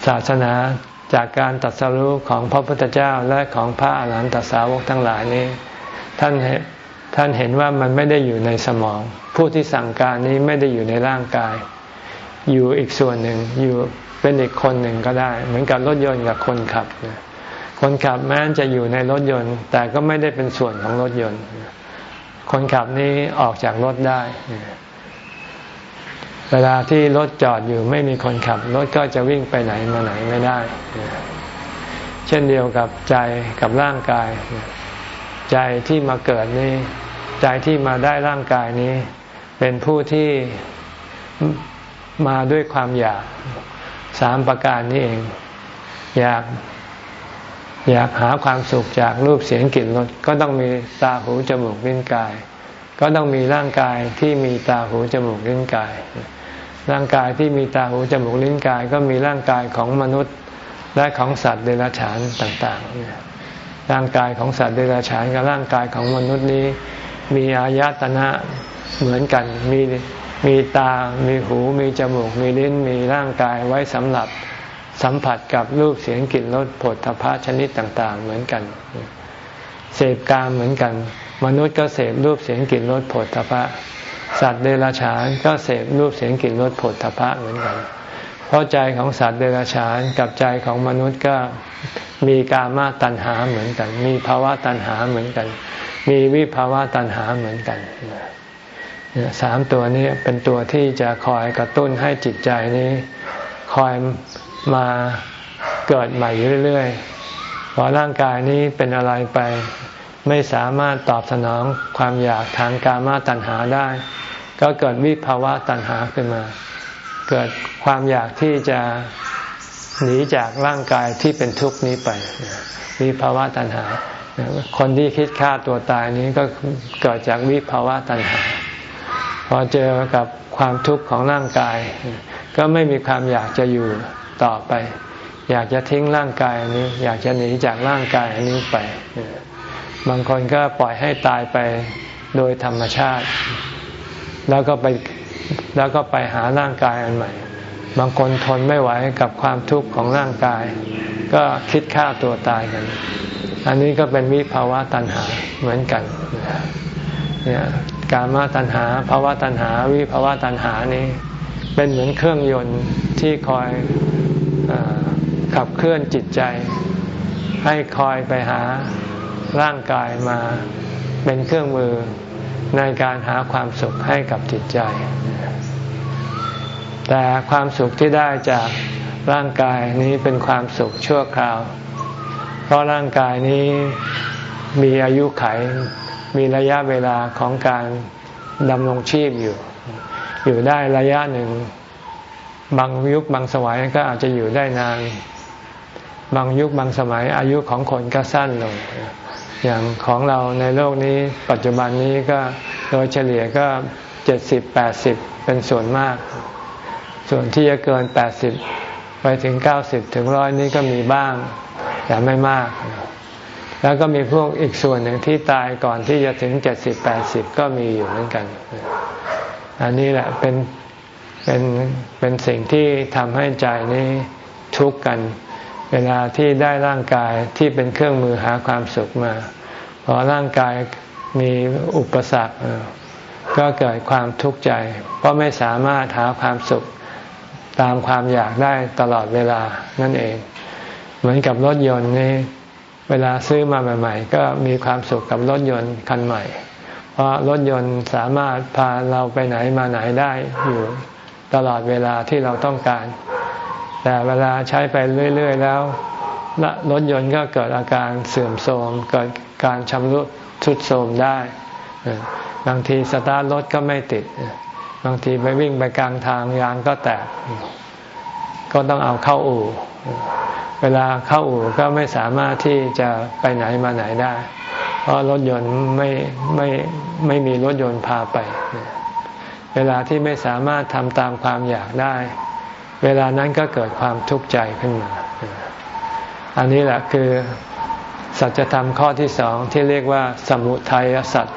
ศาสนาจากการตัดสรุปของพระพุทธเจ้าและของพระอาหารหันตสาวกทั้งหลายนี้ ท่านท่านเห็นว่ามันไม่ได้อยู่ในสมอง ผู้ที่สั่งการนี้ไม่ได้อยู่ในร่างกาย อยู่อีกส่วนหนึ่งอยู่เป็นอีกคนหนึ่งก็ได้ เหมือนกับรถยนต์กับคนขับ คนขับแม้จะอยู่ในรถยนต์ แต่ก็ไม่ได้เป็นส่วนของรถยนต์ คนขับนี้ออกจากรถได้ เวลาที่รถจอดอยู่ไม่มีคนขับ รถก็จะวิ่งไปไหนมาไหนไม่ได้ เช่นเดียวกับใจกับร่างกาย ใจที่มาเกิดนี้ ใจที่มาได้ร่างกายนี้ เป็นผู้ที่มาด้วยความอยากสามประการนี้เอง อยาก อยากหาความสุขจากรูปเสียงกลิ่นรสก็ต้องมีตาหูจมูกลิ้นกาย ก็ต้องมีร่างกายที่มีตาหูจมูกลิ้นกาย ร่างกายที่มีตาหูจมูกลิ้นกาย ก็มีร่างกายของมนุษย์และของสัตว์เดรัจฉานต่างๆ ร่างกายของสัตว์เดรัจฉานกับร่างกายของมนุษย์นี้ มีอายตนะเหมือนกัน มีมีตา มีหู มีจมูก มีลิ้น มีร่างกายไว้สำหรับ สัมผัสกับรูปเสียงกลิ่นรสผลทพะชนิดต่าง ๆ เหมือนกัน เสพกามเหมือนกัน มนุษย์ก็เสพรูปเสียงกลิ่นรสผลทพะ สัตว์เดรัจฉานก็เสพรูปเสียงกลิ่นรสผลทพะเหมือนกัน เพราะใจของสัตว์เดรัจฉานกับใจของมนุษย์ก็มีกามาตัณหาเหมือนกัน มีภาวะตัณหาเหมือนกัน มีวิภาวะตัณหาเหมือนกันสามตัวนี้เป็นตัวที่จะคอยกระตุ้นให้จิตใจนี้ คอย มาเกิดใหม่เรื่อยๆพอร่างกายนี้เป็นอะไรไป ไม่สามารถตอบสนองความอยากทางกามาตัณหาได้ ก็เกิดวิภาวะตัณหาขึ้นมา เกิดความอยากที่จะหนีจากร่างกายที่เป็นทุกข์นี้ไปวิภาวะตัณหา คนที่คิดฆ่าตัวตายนี้ก็เกิดจากวิภาวะตัณหา พอเจอกับความทุกข์ของร่างกาย ก็ไม่มีความอยากจะอยู่ ต่อไป อยากจะทิ้งร่างกายอันนี้ อยากจะหนีจากร่างกายอันนี้ไป บางคนก็ปล่อยให้ตายไปโดยธรรมชาติ แล้วก็ไปแล้วก็ไปหาร่างกายอันใหม่ บางคนทนไม่ไหวกับความทุกข์ของร่างกาย ก็คิดฆ่าตัวตายกัน อันนี้ก็เป็นวิภาวะตัณหาเหมือนกันเนี่ยการมาตัณหาภาวะตัณหา วิภาวะตัณหานี้ เป็นเหมือนเครื่องยนต์ที่คอย ขับเคลื่อนจิตใจ ให้คอยไปหาร่างกายมาเป็นเครื่องมือในการหาความสุขให้กับจิตใจ แต่ความสุขที่ได้จากร่างกายนี้เป็นความสุขชั่วคราว เพราะร่างกายนี้มีอายุไข มีระยะเวลาของการดำรงชีพอยู่ อยู่ได้ระยะหนึ่ง บางยุคบางสมัยก็อาจจะอยู่ได้นาน บางยุคบางสมัยอายุของคนก็สั้นลง อย่างของเราในโลกนี้ปัจจุบันนี้ก็โดยเฉลี่ยก็เจ็ดสิบแปดสิบเป็นส่วนมาก ส่วนที่จะเกินแปดสิบไปถึงเก้าสิบถึงร้อยนี้ก็มีบ้าง แต่ไม่มาก แล้วก็มีพวกอีกส่วนหนึ่งที่ตายก่อนที่จะถึงเจ็ดสิบแปดสิบก็มีอยู่เหมือนกัน อันนี้แหละเป็นเป็นเป็นสิ่งที่ทำให้ใจนี้ทุกข์กัน เวลาที่ได้ร่างกายที่เป็นเครื่องมือหาความสุขมา พอร่างกายมีอุปสรรคก็เกิดความทุกข์ใจ เพราะไม่สามารถหาความสุขตามความอยากได้ตลอดเวลานั่นเอง เหมือนกับรถยนต์นี่เวลาซื้อมาใหม่ ๆ ก็มีความสุขกับรถยนต์คันใหม่ เพราะรถยนต์สามารถพาเราไปไหนมาไหนได้อยู่ตลอดเวลาที่เราต้องการ แต่เวลาใช้ไปเรื่อย ๆ แล้วรถยนต์ก็เกิดอาการเสื่อมโทรมเกิดการชำรุดทุดโทรมได้บางทีสตาร์ทรถก็ไม่ติด บางทีไปวิ่งไปกลางทางยางก็แตก ก็ต้องเอาเข้าอู่ เวลาเข้าอู่ก็ไม่สามารถที่จะไปไหนมาไหนได้ เพราะรถยนต์ไม่ไม่ไม่มีรถยนต์พาไป เวลาที่ไม่สามารถทำตามความอยากได้ เวลานั้นก็เกิดความทุกข์ใจขึ้นมา อันนี้แหละคือสัจธรรมข้อที่สองที่เรียกว่า สมุทัยสัจ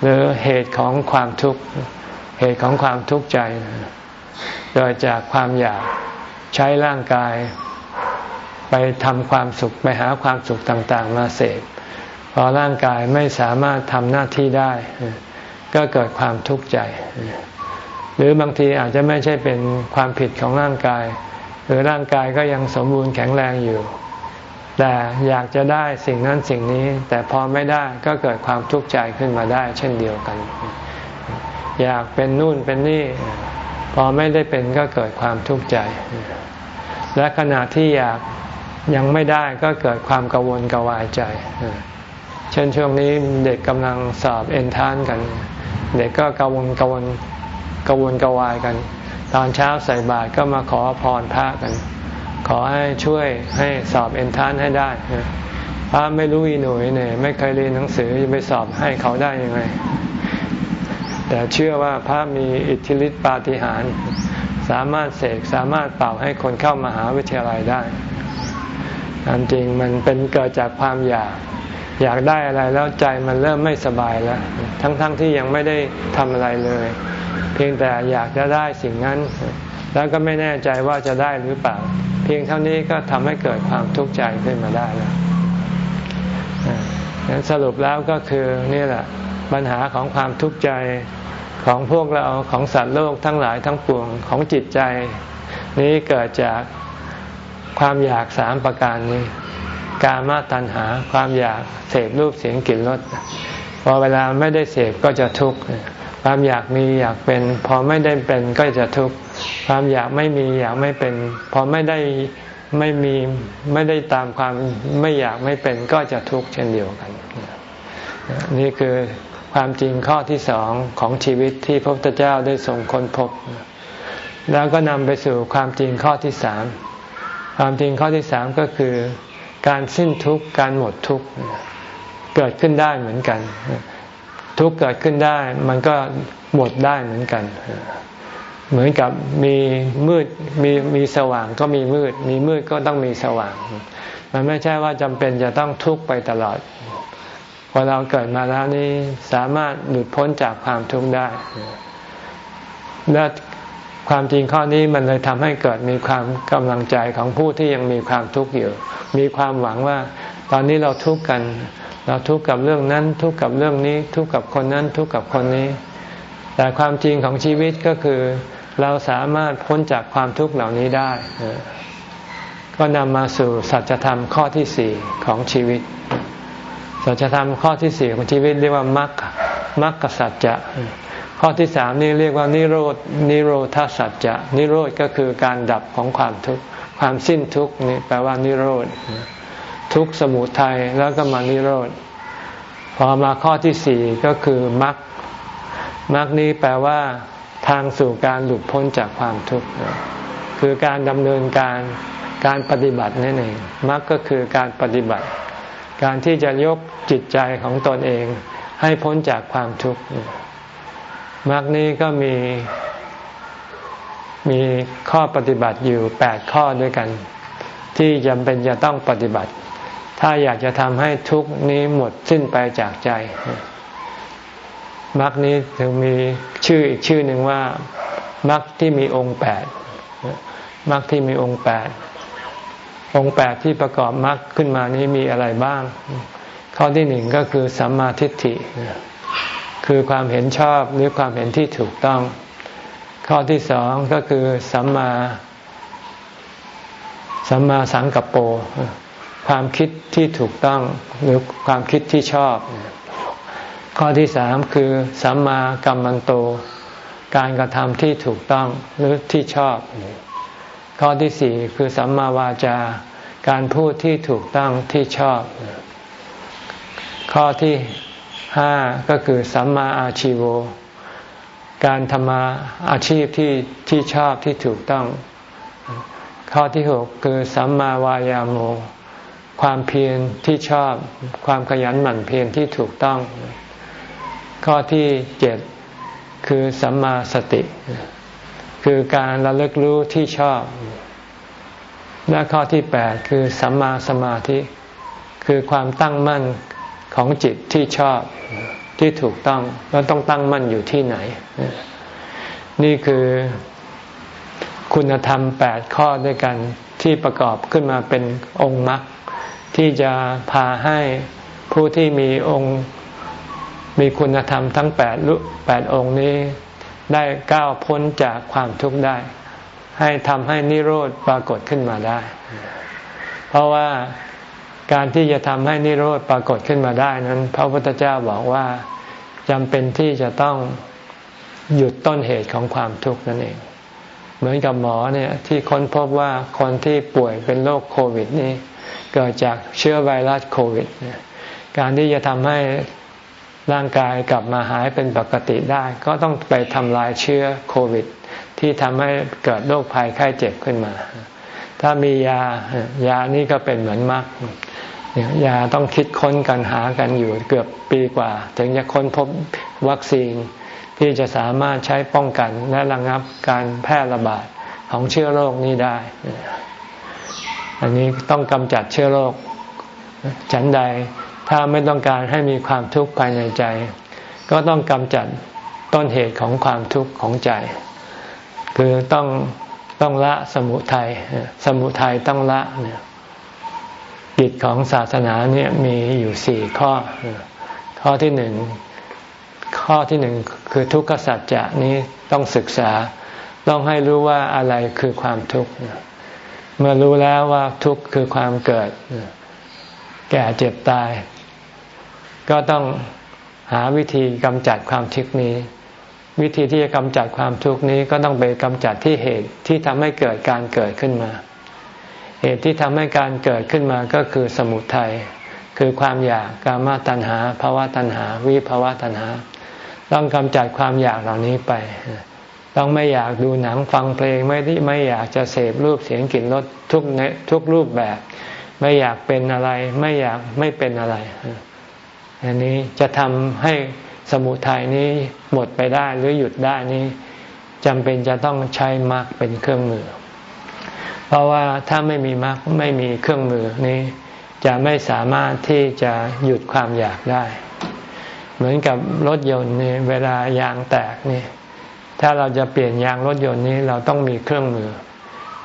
หรือเหตุของความทุกข์เหตุของความทุกข์ใจ โดยจากความอยากใช้ร่างกาย ไปทำความสุขไปหาความสุขต่าง ๆ มาเสพพอร่างกายไม่สามารถทำหน้าที่ได้ ก็เกิดความทุกข์ใจ หรือบางทีอาจจะไม่ใช่เป็นความผิดของร่างกาย หรือร่างกายก็ยังสมบูรณ์แข็งแรงอยู่ แต่อยากจะได้สิ่งนั้นสิ่งนี้ แต่พอไม่ได้ก็เกิดความทุกข์ใจขึ้นมาได้ เช่นเดียวกัน อยากเป็นนู่นเป็นนี่ พอไม่ได้เป็นก็เกิดความทุกข์ใจ และขณะที่อยากยังไม่ได้ก็เกิดความกังวลกวายใจ เช่นช่วงนี้เด็กกำลังสอบเอนทานกัน เด็กก็กังวลกังวล กวลกวายกัน ตอนเช้าใส่บาตรก็มาขอพรพระกัน ขอให้ช่วยให้สอบเอนทานให้ได้พระไม่รู้อีหนุ่ยเนี่ยไม่เคยเรียนหนังสือจะไปสอบให้เขาได้ยังไง แต่เชื่อว่าพระมีอิทธิฤทธิปาฏิหาริย์สามารถเสกสามารถเป่าให้คนเข้ามาหาวิทยาลัยได้ความจริงมันเป็นเกิดจากความอยาก อยากได้อะไรแล้วใจมันเริ่มไม่สบายแล้ว ทั้งๆทที่ยังไม่ได้ทำอะไรเลย พียงแต่อยากจะได้สิ่งนั้น แล้วก็ไม่แน่ใจว่าจะได้หรือเปล่า เพียงเท่านี้ก็ทำให้เกิดความทุกข์ใจขึ้นมาได้แล้วสรุปแล้วก็คือนี่แหละปัญหาของความทุกข์ใจของพวกเราของสัตว์โลกทั้งหลายทั้งปวงของจิตใจ นี้เกิดจากความอยากสามประการนี้ การมาตัณหาความอยากเสพรูปเสียงกลิ่นรสพอเวลาไม่ได้เสพก็จะทุกข์ ความอยากมีอยากเป็น พอไม่ได้เป็นก็จะทุกข์ความอยากไม่มีอยากไม่เป็น พอไม่ได้ไม่มีไม่ได้ตามความไม่อยากไม่เป็นก็จะทุกข์เช่นเดียวกัน นี่คือความจริงข้อที่สองของชีวิตที่พระพุทธเจ้าได้ทรงคนพบ แล้วก็นำไปสู่ความจริงข้อที่สามความจริงข้อที่สามก็คือ การสิ้นทุกข์การหมดทุกข์เกิดขึ้นได้เหมือนกัน ทุกข์เกิดขึ้นได้ มันก็หมดได้เหมือนกัน เหมือนกับมีมืดมีมีสว่างก็มีมืด มีมืดก็ต้องมีสว่าง มันไม่ใช่ว่าจำเป็นจะต้องทุกข์ไปตลอดพอเราเกิดมาแล้วนี้สามารถหลุดพ้นจากความทุกข์ได้ และความจริงข้อนี้มันเลยทำให้เกิดมีความกำลังใจของผู้ที่ยังมีความทุกข์อยู่ มีความหวังว่า ตอนนี้เราทุกข์กัน เราทุกข์กับเรื่องนั้น ทุกข์กับเรื่องนี้ ทุกข์กับคนนั้น ทุกข์กับคนนี้ แต่ความจริงของชีวิตก็คือ เราสามารถพ้นจากความทุกข์เหล่านี้ได้ ก็นำมาสู่สัจธรรมข้อที่สี่ของชีวิต สัจธรรมข้อที่สี่ของชีวิตเรียกว่ามรรคมรรคสัจจะข้อที่สามนี่เรียกว่านิโรดนิโรธาสัจจะนิโรธก็คือการดับของความทุกข์ความสิ้นทุกข์นี่แปลว่านิโรธ ทุกสมุทัยแล้วก็มานิโรธพอมาข้อที่สี่ก็คือมรรคมรรคนี้แปลว่า ทางสู่การหลุดพ้นจากความทุกข์คือการดำเนินการการปฏิบัตินั่นเองมรรคก็คือการปฏิบัติ การที่จะยกจิตใจของตนเอง ให้พ้นจากความทุกข์มรรคนี้ก็มีมีข้อปฏิบัติอยู่แปดข้อด้วยกัน ที่จำเป็นจะต้องปฏิบัติ ถ้าอยากจะทำให้ทุกนี้หมดสิ้นไปจากใจมรรคนี้ถึงมีชื่ออีกชื่อหนึ่งว่ามรรคที่มีองค์แปดมรรคที่มีองค์แปดองค์แปดที่ประกอบมรรคขึ้นมานี้มีอะไรบ้าง ข้อที่หนึ่งก็คือสัมมาทิฏฐิ คือความเห็นชอบหรือความเห็นที่ถูกต้อง ข้อที่สองก็คือสัมมาสัมมาสังกัปโป ความคิดที่ถูกต้องหรือความคิดที่ชอบ ข้อที่สามคือสัมมากัมมันโต การกระทำที่ถูกต้องหรือที่ชอบ ข้อที่สี่คือสัมมาวาจา การพูดที่ถูกต้องที่ชอบ ข้อที่ห้าก็คือสัมมาอาชีโว การทำมาอาชีพที่ที่ชอบที่ถูกต้อง ข้อที่หกคือสัมมาวายาโม ความเพียรที่ชอบความขยันหมั่นเพียรที่ถูกต้อง ข้อที่เจ็ดคือสัมมาสติ คือการระลึกรู้ที่ชอบ และข้อที่แปดคือสัมมาสมาธิ คือความตั้งมั่นของจิตที่ชอบที่ถูกต้องแล้วต้องตั้งมั่นอยู่ที่ไหน นี่คือคุณธรรมแปดข้อด้วยกันที่ประกอบขึ้นมาเป็นองค์มรรค ที่จะพาให้ผู้ที่มีองค์มีคุณธรรมทั้งแปดลุแปดองค์นี้ ได้ก้าวพ้นจากความทุกข์ได้ ให้ทำให้นิโรธปรากฏขึ้นมาได้ เพราะว่าการที่จะทำให้นิโรธปรากฏขึ้นมาได้นั้น พระพุทธเจ้าบอกว่าจำเป็นที่จะต้องหยุดต้นเหตุของความทุกข์นั่นเอง เหมือนกับหมอเนี่ยที่ค้นพบว่าคนที่ป่วยเป็นโรคโควิดนี่ เกิดจากเชื้อไวรัสโควิด การที่จะทำให้ร่างกายกลับมาหายเป็นปกติได้ ก็ต้องไปทำลายเชื้อโควิด ที่ทำให้เกิดโรคภัยไข้เจ็บขึ้นมา ถ้ามียายานี่ก็เป็นเหมือนมรรคยาต้องคิดค้นกันหากันอยู่เกือบปีกว่า ถึงจะค้นพบวัคซีนที่จะสามารถใช้ป้องกันและระงับการแพร่ระบาดของเชื้อโรคนี้ได้ อันนี้ต้องกำจัดเชื้อโรคฉันใดถ้าไม่ต้องการให้มีความทุกข์ภายในใจ ก็ต้องกำจัดต้นเหตุของความทุกข์ของใจ คือต้องต้องละสมุทัยสมุทัยต้องละเนี่ยกิจของศาสนาเนี่ยมีอยู่สี่ข้อ ข้อที่หนึ่งข้อที่หนึ่งคือทุกขสัจจะนี้ต้องศึกษา ต้องให้รู้ว่าอะไรคือความทุกข์ เมื่อรู้แล้วว่าทุกข์คือความเกิด แก่เจ็บตาย ก็ต้องหาวิธีกำจัดความทุกข์นี้ วิธีที่จะกำจัดความทุกข์นี้ก็ต้องไปกำจัดที่เหตุที่ทำให้เกิดการเกิดขึ้นมา เหตุที่ทำให้การเกิดขึ้นมาก็คือสมุทัยคือความอยากกามาตัณหาภาวะตัณหา วิภาวะตัณหา ต้องกำจัดความอยากเหล่านี้ไป ต้องไม่อยากดูหนังฟังเพลงไม่ที่ไม่อยากจะเสพรูปเสียงกลิ่นรสทุกในทุกรูปแบบ ไม่อยากเป็นอะไร ไม่อยากไม่เป็นอะไร อันนี้จะทำให้สมุทัยนี้หมดไปได้หรือหยุดได้นี้จำเป็นจะต้องใช้มรรคเป็นเครื่องมือ เพราะว่าถ้าไม่มีมรรคไม่มีเครื่องมือนี้จะไม่สามารถที่จะหยุดความอยากได้ เหมือนกับรถยนต์นี่เวลายางแตกนี่ ถ้าเราจะเปลี่ยนยางรถยนต์นี้เราต้องมีเครื่องมือ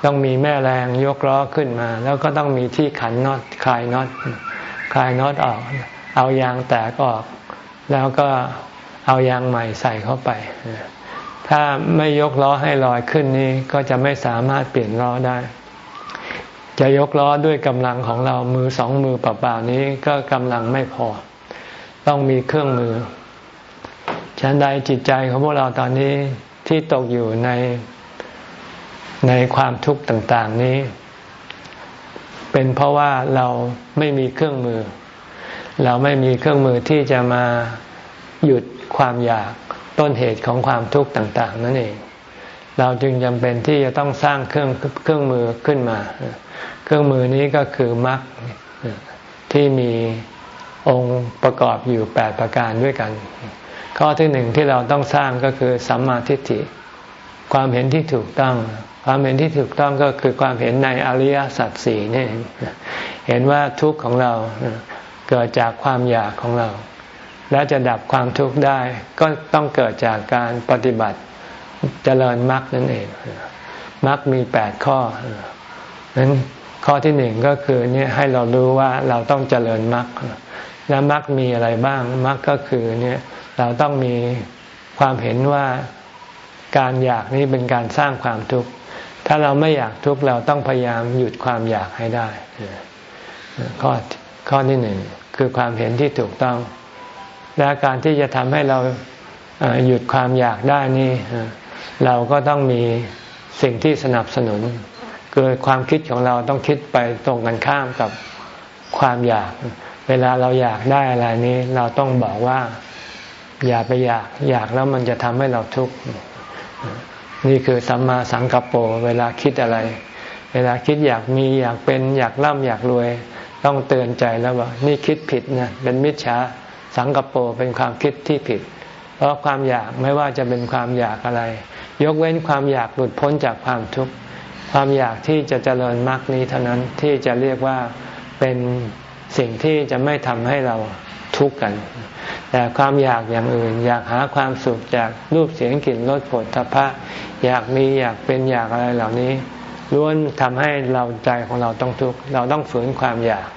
ต้องมีแม่แรงยกล้อขึ้นมา แล้วก็ต้องมีที่ขันน็อตคลายน็อตคลายน็อตออก เอายางแตกออก แล้วก็เอายางใหม่ใส่เข้าไป ถ้าไม่ยกล้อให้ลอยขึ้นนี้ก็จะไม่สามารถเปลี่ยนล้อได้ จะยกล้อด้วยกำลังของเรามือสองมือเปล่าๆนี้ก็กำลังไม่พอ ต้องมีเครื่องมือฉันใดจิตใจของพวกเราตอนนี้ ที่ตกอยู่ในในความทุกข์ต่างๆนี้ เป็นเพราะว่าเราไม่มีเครื่องมือ เราไม่มีเครื่องมือที่จะมาหยุดความอยากต้นเหตุของความทุกข์ต่าง ๆ นั่นเอง เราจึงจำเป็นที่จะต้องสร้างเครื่องเครื่องมือขึ้นมา เครื่องมือนี้ก็คือมรรคที่มีองค์ประกอบอยู่แปดประการด้วยกัน ข้อที่หนึ่งที่เราต้องสร้างก็คือสัมมาทิฏฐิ ความเห็นที่ถูกต้อง ความเห็นที่ถูกต้องก็คือความเห็นในอริยสัจสี่นี่เห็นว่าทุกข์ของเราเกิดจากความอยากของเรา และจะดับความทุกข์ได้ ก็ต้องเกิดจากการปฏิบัติเจริญมรรคนั่นเองมรรคมีแปดข้อนั้นข้อที่หนึ่งก็คือเนี่ยให้เรารู้ว่าเราต้องเจริญมรรคและมรรคมีอะไรบ้างมรรคก็คือเนี่ย เราต้องมีความเห็นว่าการอยากนี้เป็นการสร้างความทุกข์ ถ้าเราไม่อยากทุกข์เราต้องพยายามหยุดความอยากให้ได้ ข้อข้อที่หนึ่งคือความเห็นที่ถูกต้อง และการที่จะทำให้เราหยุดความอยากได้นี่ เราก็ต้องมีสิ่งที่สนับสนุนคือความคิดของเราต้องคิดไปตรงกันข้ามกับความอยาก เวลาเราอยากได้อะไรนี้ เราต้องบอกว่า อย่าไปอยากอยากแล้วมันจะทำให้เราทุกข์นี่คือสัมมาสังกัปโปเวลาคิดอะไร เวลาคิดอยากมีอยากเป็นอยากร่ำอยากรวย ต้องเตือนใจแล้วว่า นี่คิดผิดนะเป็นมิจฉาสังกัปโปเป็นความคิดที่ผิด เพราะความอยากไม่ว่าจะเป็นความอยากอะไร ยกเว้นความอยากหลุดพ้นจากความทุกข์ความอยากที่จะเจริญมรรคนี้เท่านั้นที่จะเรียกว่าเป็นสิ่งที่จะไม่ทำให้เราทุกข์กัน แต่ความอยากอย่างอื่น อยากหาความสุขจากรูปเสียงกลิ่นรสผลทพะ อยากมีอยากเป็นอยากอะไรเหล่านี้ล้วนทำให้เราใจของเราต้องทุกข์เราต้องฝืนความอยาก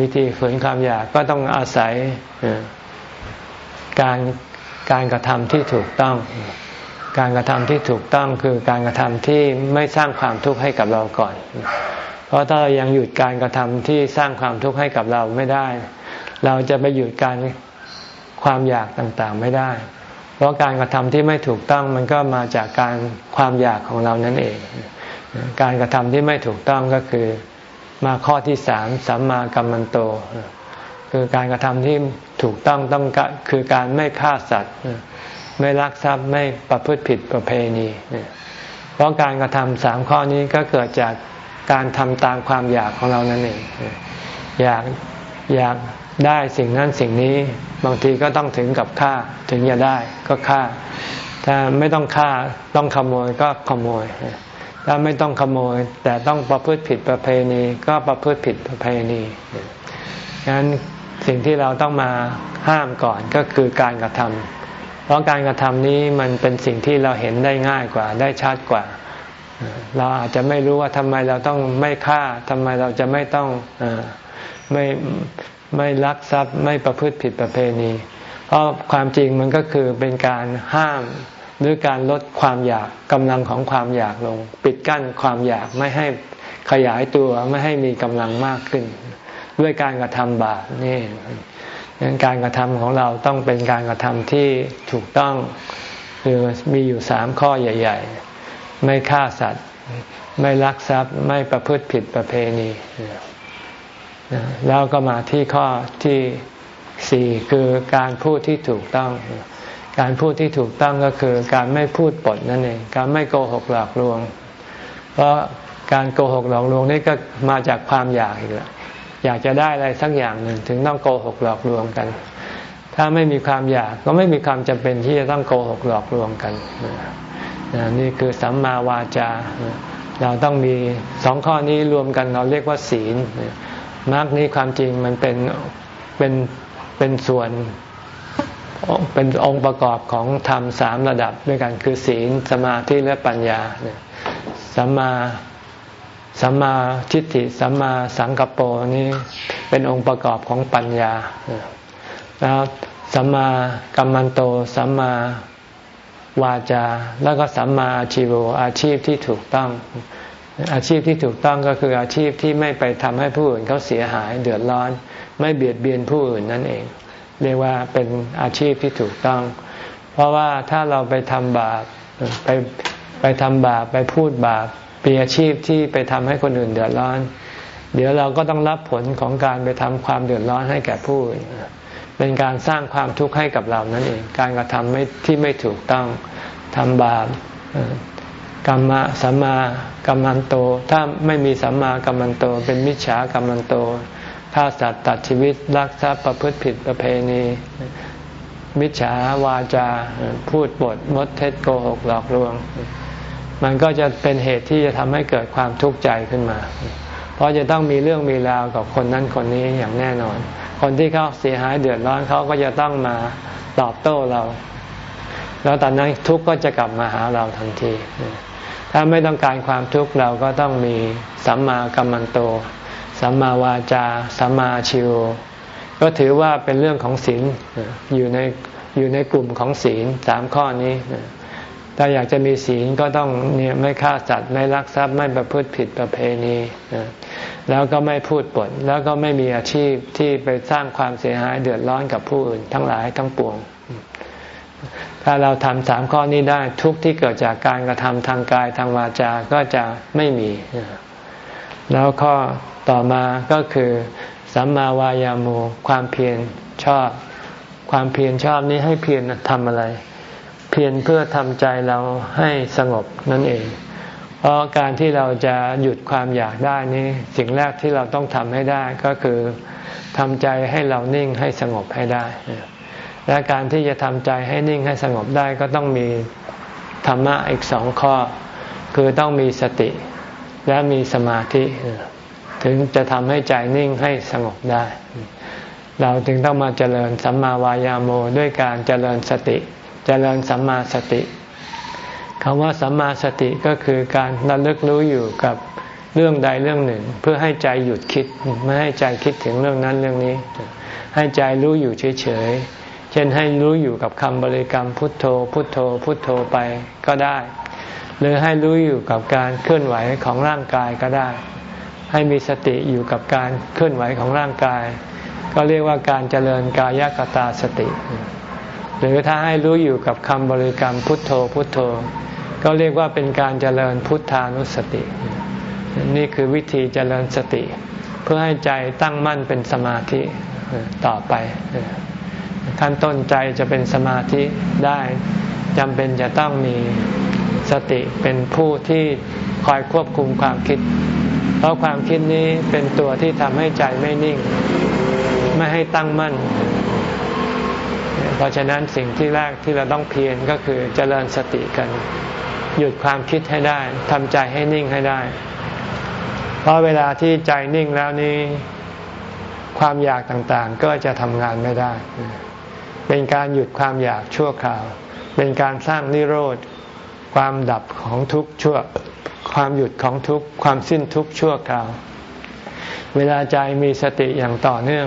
วิธีฝืนความอยากก็ต้องอาศัยการการกระทำที่ถูกต้อง การกระทำที่ถูกต้องคือการกระทำที่ไม่สร้างความทุกข์ให้กับเราก่อน เพราะถ้าเรายังหยุดการกระทำที่สร้างความทุกข์ให้กับเราไม่ได้ เราจะไปหยุดการ ความอยากต่างๆไม่ได้ เพราะการกระทำที่ไม่ถูกต้องมันก็มาจากการความอยากของเรานั่นเอง การกระทำที่ไม่ถูกต้องก็คือมาข้อที่สามสัมมากัมมันโต คือการกระทำที่ถูกต้องต้องคือการไม่ฆ่าสัตว์ ไม่ลักทรัพย์ไม่ประพฤติผิดประเพณี เพราะการกระทำสามข้อนี้ก็เกิดจากการทำตามความอยากของเรานั่นเอง อยากอยาก ได้สิ่งนั้นสิ่งนี้ บางทีก็ต้องถึงกับฆ่าถึงจะได้ก็ฆ่า ถ้าไม่ต้องฆ่าต้องขโมยก็ขโมย ถ้าไม่ต้องขโมย แต่ต้องประพฤติผิดประเพณีก็ประพฤติผิดประเพณีงั้นสิ่งที่เราต้องมาห้ามก่อนก็คือการกระทำเพราะการกระทำนี้มันเป็นสิ่งที่เราเห็นได้ง่ายกว่าได้ชัดกว่า เราอาจจะไม่รู้ว่าทำไมเราต้องไม่ฆ่าทำไมเราจะไม่ต้องไม่ ไม่ลักทรัพย์ไม่ประพฤติผิดประเพณี เพราะความจริงมันก็คือเป็นการห้ามหรือการลดความอยากกำลังของความอยากลง ปิดกั้นความอยากไม่ให้ขยายตัวไม่ให้มีกำลังมากขึ้น ด้วยการกระทำบาปนี่ดังการกระทำของเราต้องเป็นการกระทำที่ถูกต้องคือมีอยู่สามข้อใหญ่ ๆ ไม่ฆ่าสัตว์ ไม่ลักทรัพย์ ไม่ประพฤติผิดประเพณี แล้วก็มาที่ข้อที่สี่คือการพูดที่ถูกต้อง การพูดที่ถูกต้องก็คือ การไม่พูดปดนั่นเอง การไม่โกหกหลอกลวง เพราะการโกหกหลอกลวงนี่ก็มาจากความอยากอีกแล้วอยากจะได้อะไรสักอย่างหนึ่งถึงต้องโกหกหลอกลวงกัน ถ้าไม่มีความอยากก็ไม่มีความจำเป็นที่จะต้องโกหกหลอกลวงกันนี่คือสัมมาวาจา เราต้องมีสองข้อนี้รวมกันเราเรียกว่าศีล มรรคนี้ความจริงมันเป็นเป็นเป็นส่วนเป็นองค์ประกอบของธรรมสามระดับด้วยกันคือศีลสมาธิและปัญญาสัมมาสัมมาทิฏฐิสัมมาสังกปรนี้เป็นองค์ประกอบของปัญญา แล้วสัมมากัมมันโต สัมมาวาจา แล้วก็สัมมาอาชีโวอาชีพที่ถูกต้อง อาชีพที่ถูกต้องก็คืออาชีพที่ไม่ไปทำให้ผู้อื่นเขาเสียหายเดือดร้อน ไม่เบียดเบียนผู้อื่นนั่นเอง เรียกว่าเป็นอาชีพที่ถูกต้อง เพราะว่าถ้าเราไปทำบาปไปไปทำบาปไปพูดบาปเป็นอาชีพที่ไปทำให้คนอื่นเดือดร้อน เดี๋ยวเราก็ต้องรับผลของการไปทำความเดือดร้อนให้แก่ผู้อื่นเป็นการสร้างความทุกข์ให้กับเรานั่นเอง การกระทำไม่ที่ไม่ถูกต้องทำบาป กรรมะสัมมากัมมันโต ถ้าไม่มีสัมมากัมมันโต เป็นมิจฉากัมมันโตฆ่าสัตว์ตัดชีวิตลักทรัพย์ประพฤติผิดประเพณี มิจฉาวาจาพูดบทมดเท็จโกหกหลอกลวง มันก็จะเป็นเหตุที่จะทำให้เกิดความทุกข์ใจขึ้นมา เพราะจะต้องมีเรื่องมีราวกับคนนั้นคนนี้อย่างแน่นอน คนที่เขาเสียหายเดือดร้อนเขาก็จะต้องมาตอบโต้เรา แล้วตอนนั้นทุกข์ก็จะกลับมาหาเราทันที ถ้าไม่ต้องการความทุกข์เราก็ต้องมีสัมมากัมมันโต สัมมาวาจา สัมมาชิวก็ถือว่าเป็นเรื่องของศีลอยู่ในอยู่ในกลุ่มของศีลสามข้อนี้ ถ้าอยากจะมีศีลก็ต้องเนี่ยไม่ฆ่าสัตว์ไม่ลักทรัพย์ไม่ประพฤติผิดประเพณีแล้วก็ไม่พูดปด แล้วก็ไม่มีอาชีพที่ไปสร้างความเสียหายเดือดร้อนกับผู้อื่น ทั้งหลายทั้งปวง ถ้าเราทำสามข้อนี้ได้ทุกที่เกิดจากการกระทำทางกายทางวาจาก็จะไม่มี แล้วข้อต่อมาก็คือสัมมาวายามุความเพียรชอบ ความเพียรชอบนี้ให้เพียรทำอะไร เพียรเพื่อทำใจเราให้สงบนั่นเอง เพราะการที่เราจะหยุดความอยากได้นี้ สิ่งแรกที่เราต้องทำให้ได้ก็คือทำใจให้เรานิ่งให้สงบให้ได้ และการที่จะทำใจให้นิ่งให้สงบได้ก็ต้องมีธรรมะอีกสองข้อ คือต้องมีสติและมีสมาธิ ถึงจะทำให้ใจนิ่งให้สงบได้ เราจึงต้องมาเจริญสัมมาวายาโมด้วยการเจริญสติ เจริญสัมมาสติคำว่าสัมมาสติก็คือการระลึกรู้อยู่กับเรื่องใดเรื่องหนึ่ง เพื่อให้ใจหยุดคิด ไม่ให้ใจคิดถึงเรื่องนั้นเรื่องนี้ ให้ใจรู้อยู่เฉย เช่นให้รู้อยู่กับคำบริกรรมพุทโธ พุทโธ พุทโธไปก็ได้ หรือให้รู้อยู่กับการเคลื่อนไหวของร่างกายก็ได้ ให้มีสติอยู่กับการเคลื่อนไหวของร่างกาย ก็เรียกว่าการเจริญกายกตาสติ หรือถ้าให้รู้อยู่กับคำบริกรรมพุทโธ พุทโธ ก็เรียกว่าเป็นการเจริญพุทธานุสติ นี่คือวิธีเจริญสติ เพื่อให้ใจตั้งมั่นเป็นสมาธิต่อไป ขั้นต้นใจจะเป็นสมาธิได้จำเป็นจะต้องมีสติเป็นผู้ที่คอยควบคุมความคิด เพราะความคิดนี้เป็นตัวที่ทำให้ใจไม่นิ่ง ไม่ให้ตั้งมั่น เพราะฉะนั้นสิ่งที่แรกที่เราต้องเพียรก็คือเจริญสติกัน หยุดความคิดให้ได้ทำใจให้นิ่งให้ได้ เพราะเวลาที่ใจนิ่งแล้วนี้ ความอยากต่างๆ ก็จะทำงานไม่ได้ เป็นการหยุดความอยากชั่วคราว เป็นการสร้างนิโรธ ความดับของทุกชั่ว ความหยุดของทุกความสิ้นทุกชั่วคราว เวลาใจมีสติอย่างต่อเนื่อง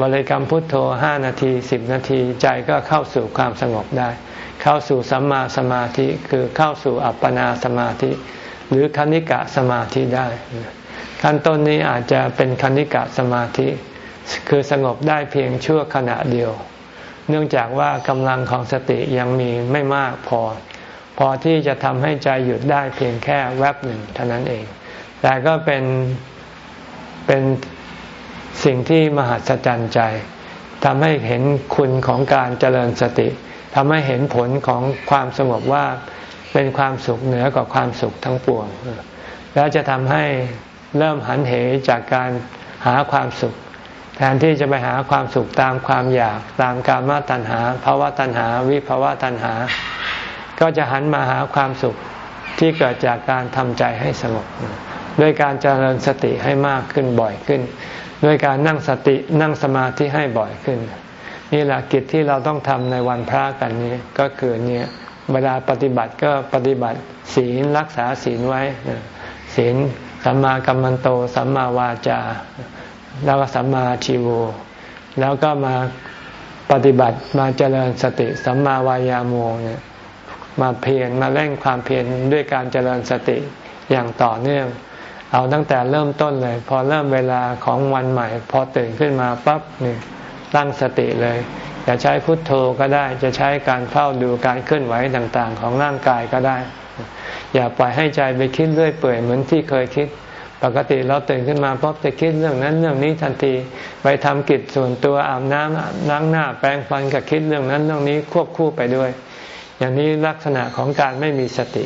บริกรรมพุทโธห้านาทีสิบนาที ใจก็เข้าสู่ความสงบได้ เข้าสู่สัมมาสมาธิ คือเข้าสู่อัปปนาสมาธิ หรือคณิกะสมาธิได้ ขั้นต้นนี้อาจจะเป็นคณิกะสมาธิ คือสงบได้เพียงชั่วขณะเดียว เนื่องจากว่ากำลังของสติยังมีไม่มากพอ พอที่จะทำให้ใจหยุดได้เพียงแค่แวบหนึ่งเท่านั้นเอง แต่ก็เป็นเป็นสิ่งที่มหัศจรรย์ใจทำให้เห็นคุณของการเจริญสติทำให้เห็นผลของความสงบว่าเป็นความสุขเหนือกว่าความสุขทั้งปวง แล้วจะทำให้เริ่มหันเหจากการหาความสุข แทนที่จะไปหาความสุขตามความอยากตามกามตัณหาภาวะตัณหา วิภาวะตัณหา ก็จะหันมาหาความสุขที่เกิดจากการทำใจให้สงบด้วยการเจริญสติให้มากขึ้นบ่อยขึ้น ด้วยการนั่งสตินั่งสมาธิให้บ่อยขึ้น นี่แหละกิจที่เราต้องทำในวันพระกันนี้ก็คือเนี่ยเวลาปฏิบัติก็ปฏิบัติศีลรักษาศีลไว้ ศีลสัมมากัมมันโตสัมมาวาจา แล้วก็สัมมาชีโวแล้วก็มาปฏิบัติมาเจริญสติสัมมาวายาโมเนี่ยมาเพียรมาเร่งความเพียรด้วยการเจริญสติอย่างต่อเนื่อง เอาตั้งแต่เริ่มต้นเลย พอเริ่มเวลาของวันใหม่ พอตื่นขึ้นมาปั๊บเนี่ยตั้งสติเลยจะใช้พุทโธก็ได้จะใช้การเฝ้าดูการเคลื่อนไหวต่างๆ ของร่างกายก็ได้ อย่าปล่อยให้ใจไปคิดเรื่อยเปื่อยเหมือนที่เคยคิด ปกติเราตื่นขึ้นมาปั๊บจะคิดเรื่องนั้นเรื่องนี้ทันที ไปทำกิจส่วนตัวอาบน้ำล้างหน้าแปรงฟันกับคิดเรื่องนั้นเรื่องนี้ควบคู่ไปด้วย อย่างนี้ลักษณะของการไม่มีสติ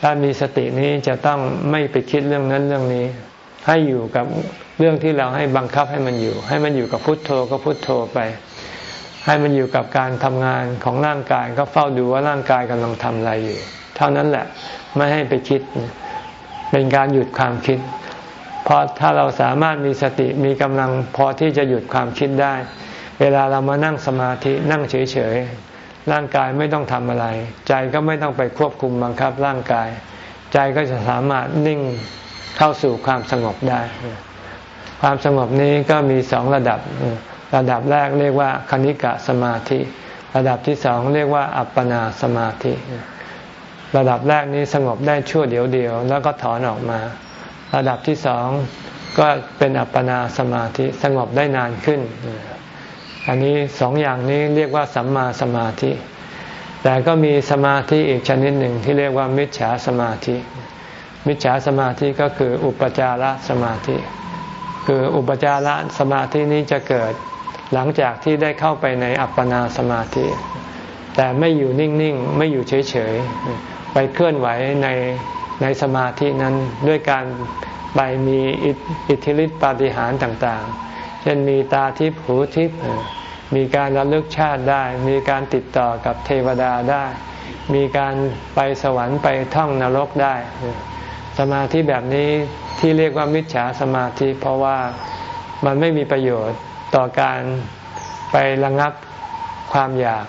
ถ้ามีสตินี้จะต้องไม่ไปคิดเรื่องนั้นเรื่องนี้ ให้อยู่กับเรื่องที่เราให้บังคับให้มันอยู่ ให้มันอยู่กับพุทโธก็พุทโธไป ให้มันอยู่กับการทำงานของร่างกายก็เฝ้าดูว่าร่างกายกำลังทำอะไรอยู่ เท่านั้นแหละไม่ให้ไปคิด เป็นการหยุดความคิด เพราะถ้าเราสามารถมีสติมีกำลังพอที่จะหยุดความคิดได้ เวลาเรามานั่งสมาธินั่งเฉยๆร่างกายไม่ต้องทำอะไร ใจก็ไม่ต้องไปควบคุมบังคับร่างกาย ใจก็จะสามารถนิ่งเข้าสู่ความสงบได้ ความสงบนี้ก็มีสองระดับ ระดับแรกเรียกว่าคณิกะสมาธิ ระดับที่สองเรียกว่าอัปปนาสมาธิ ระดับแรกนี้สงบได้ชั่วเดียวเดียว แล้วก็ถอนออกมา ระดับที่สองก็เป็นอัปปนาสมาธิสงบได้นานขึ้น อันนี้สองอย่างนี้เรียกว่าสัมมาสมาธิ แต่ก็มีสมาธิอีกชนิดหนึ่งที่เรียกว่ามิจฉาสมาธิ มิจฉาสมาธิก็คืออุปจารสมาธิ คืออุปจารสมาธินี้จะเกิดหลังจากที่ได้เข้าไปในอัปปนาสมาธิ แต่ไม่อยู่นิ่งๆ ไม่อยู่เฉยๆ ไปเคลื่อนไหวในในสมาธินั้นด้วยการไปมีอิทธิฤทธิปาฏิหาริย์ต่างๆ เช่นมีตาทิพย์หูทิพย์มีการระลึกชาติได้ มีการติดต่อกับเทวดาได้ มีการไปสวรรค์ไปท่องนรกได้ สมาธิแบบนี้ที่เรียกว่ามิจฉาสมาธิ เพราะว่ามันไม่มีประโยชน์ต่อการไประงับความอยาก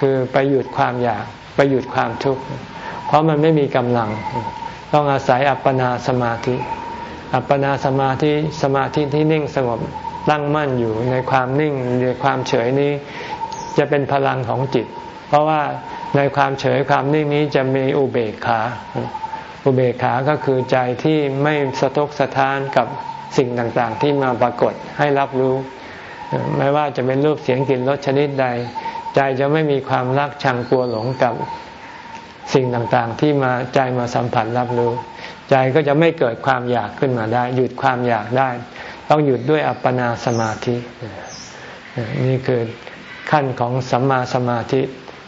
คือไปหยุดความอยาก ไปหยุดความทุกข์ ราะมันไม่มีกำลัง ต้องอาศัยอัปปนาสมาธิ อัปปนาสมาธิสมาธิที่นิ่งสงบตั้งมั่นอยู่ในความนิ่งในความเฉยนี้จะเป็นพลังของจิต เพราะว่าในความเฉยความนิ่งนี้จะมีอุเบกขา อุเบกขาก็คือใจที่ไม่สะทกสะท้านกับสิ่งต่างๆ ที่มาปรากฏให้รับรู้ ไม่ว่าจะเป็นรูปเสียงกลิ่นรสชนิดใด ใจจะไม่มีความรักชังกลัวหลงกับ สิ่งต่างๆที่มาใจมาสัมผัสรับรู้ ใจก็จะไม่เกิดความอยากขึ้นมาได้ หยุดความอยากได้ ต้องหยุดด้วยอัปปนาสมาธิ นี่คือขั้นของสัมมาสมาธิ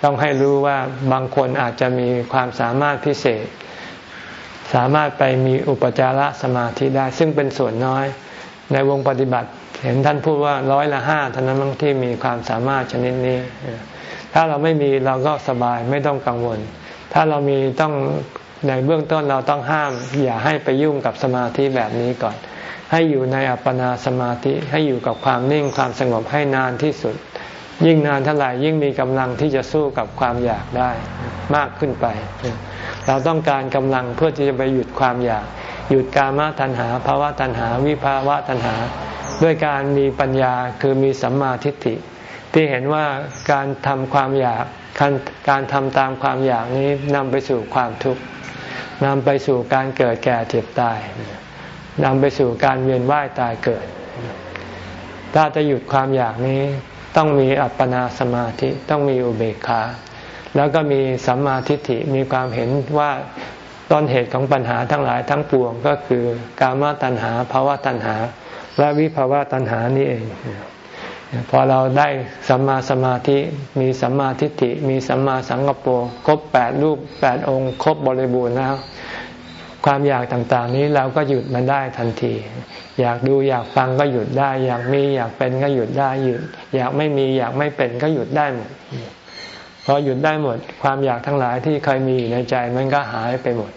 ต้องให้รู้ว่าบางคนอาจจะมีความสามารถพิเศษ สามารถไปมีอุปจารสมาธิได้ ซึ่งเป็นส่วนน้อย ในวงปฏิบัติ เห็นท่านพูดว่าร้อยละห้าเท่านั้นที่มีความสามารถชนิดนี้ ถ้าเราไม่มีเราก็สบายไม่ต้องกังวล ถ้าเรามีต้องในเบื้องต้นเราต้องห้าม อย่าให้ไปยุ่งกับสมาธิแบบนี้ก่อน ให้อยู่ในอัปปนาสมาธิให้อยู่กับความนิ่งความสงบให้นานที่สุด ยิ่งนานเท่าไหร่ยิ่งมีกำลังที่จะสู้กับความอยากได้มากขึ้นไป เราต้องการกำลังเพื่อที่จะไปหยุดความอยาก หยุดกามตัณหาภาวะตัณหา วิภาวะตัณหา ด้วยการมีปัญญาคือมีสัมมาทิฏฐิ ที่เห็นว่าการทำความอยาก การทำตามความอยากนี้นำไปสู่ความทุกข์นำไปสู่การเกิดแก่เจ็บตายนำไปสู่การเวียนว่ายตายเกิด ถ้าจะหยุดความอยากนี้ต้องมีอัปปนาสมาธิต้องมีอุเบกขา แล้วก็มีสัมมาทิฏฐิมีความเห็นว่าต้นเหตุของปัญหาทั้งหลายทั้งปวงก็คือกามตัณหาภาวะตัณหา และวิภาวะตัณหานี่เอง พอเราได้สัมมาสมาธิมีสัมมาทิฏฐิมีสัมมาสังกปรครบแปดรูปแปดองค์ ครบบริบูรณ์แล้วความอยากต่างๆ นี้เราก็หยุดมันได้ทันที อยากดูอยากฟังก็หยุดได้ อยากมีอยากเป็นก็หยุดได้หยุด อยากไม่มีอยากไม่เป็นก็หยุดได้หมดพอหยุดได้หมด ความอยากทั้งหลายที่เคยมีในใจมันก็หายไปหมด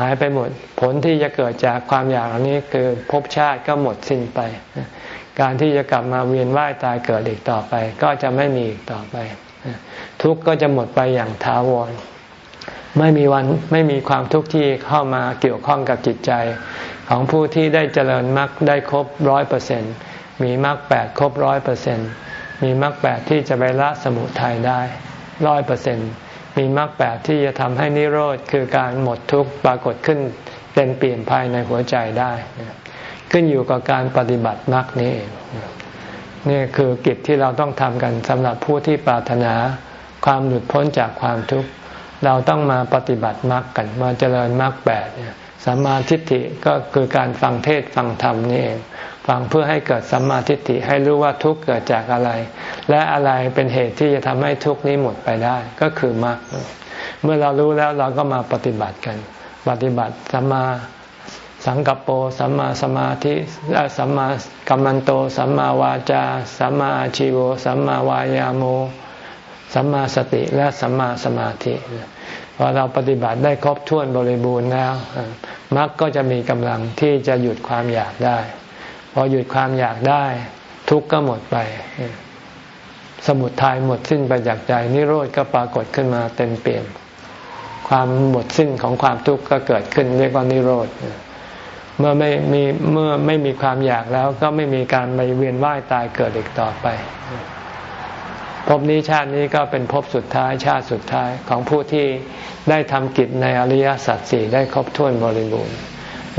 หายไปหมด ผลที่จะเกิดจากความอยากอันนี้คือภพชาติก็หมดสิ้นไป การที่จะกลับมาเวียนว่ายตายเกิดอีกต่อไป ก็จะไม่มีอีกต่อไป ทุกข์ก็จะหมดไปอย่างถาวร ไม่มีวันไม่มีความทุกข์ที่เข้ามาเกี่ยวข้องกับจิตใจ ของผู้ที่ได้เจริญมรรคได้ครบร้อยเปอร์เซ็นมีมรรคแปดครบร้อยเปอร์เซ็นมีมรรคแปดที่จะไปละสมุทัยได้ร้อยเปอร์เซ็นมีมรรคแปดที่จะทำให้นิโรธคือการหมดทุกข์ปรากฏขึ้นเป็นเปลี่ยนภายในหัวใจได้ ขึ้นอยู่กับการปฏิบัติมรรคนี้เองนี่คือกิจที่เราต้องทำกันสำหรับผู้ที่ปรารถนาความหลุดพ้นจากความทุกข์เราต้องมาปฏิบัติมรรคกันมาเจริญมรรคแปดสัมมาทิฏฐิก็คือการฟังเทศฟังธรรมนี่เองฟังเพื่อให้เกิดสัมมาทิฏฐิให้รู้ว่าทุกข์เกิดจากอะไร และอะไรเป็นเหตุที่จะทำให้ทุกข์นี้หมดไปได้ ก็คือมรรคเมื่อเรารู้แล้วเราก็มาปฏิบัติกัน ปฏิบัติสัมมา สังกัปโปสัมมาสมาธิสัมมากัมมันโต สัมมาวาจา สัมมาอาชิโว สัมมาวายาโม สัมมาสติ และสัมมาสมาธิพอเราปฏิบัติได้ครบถ้วนบริบูรณ์แล้วมรรคก็จะมีกำลังที่จะหยุดความอยากได้ พอหยุดความอยากได้ ทุกข์ก็หมดไป สมุทัยหมดสิ้นไปจากใจนิโรธก็ปรากฏขึ้นมาเต็มเปี่ยมความหมดสิ้นของความทุกข์ก็เกิดขึ้นเรียกว่านิโรธ เมื่อไม่มีเมื่อไม่มีความอยากแล้วก็ไม่มีการไปเวียนว่ายตายเกิดอีกต่อไปภพนี้ชาตินี้ก็เป็นภพสุดท้ายชาติสุดท้ายของผู้ที่ได้ทำกิจในอริยสัจสี่ได้ครบถ้วนบริบูรณ์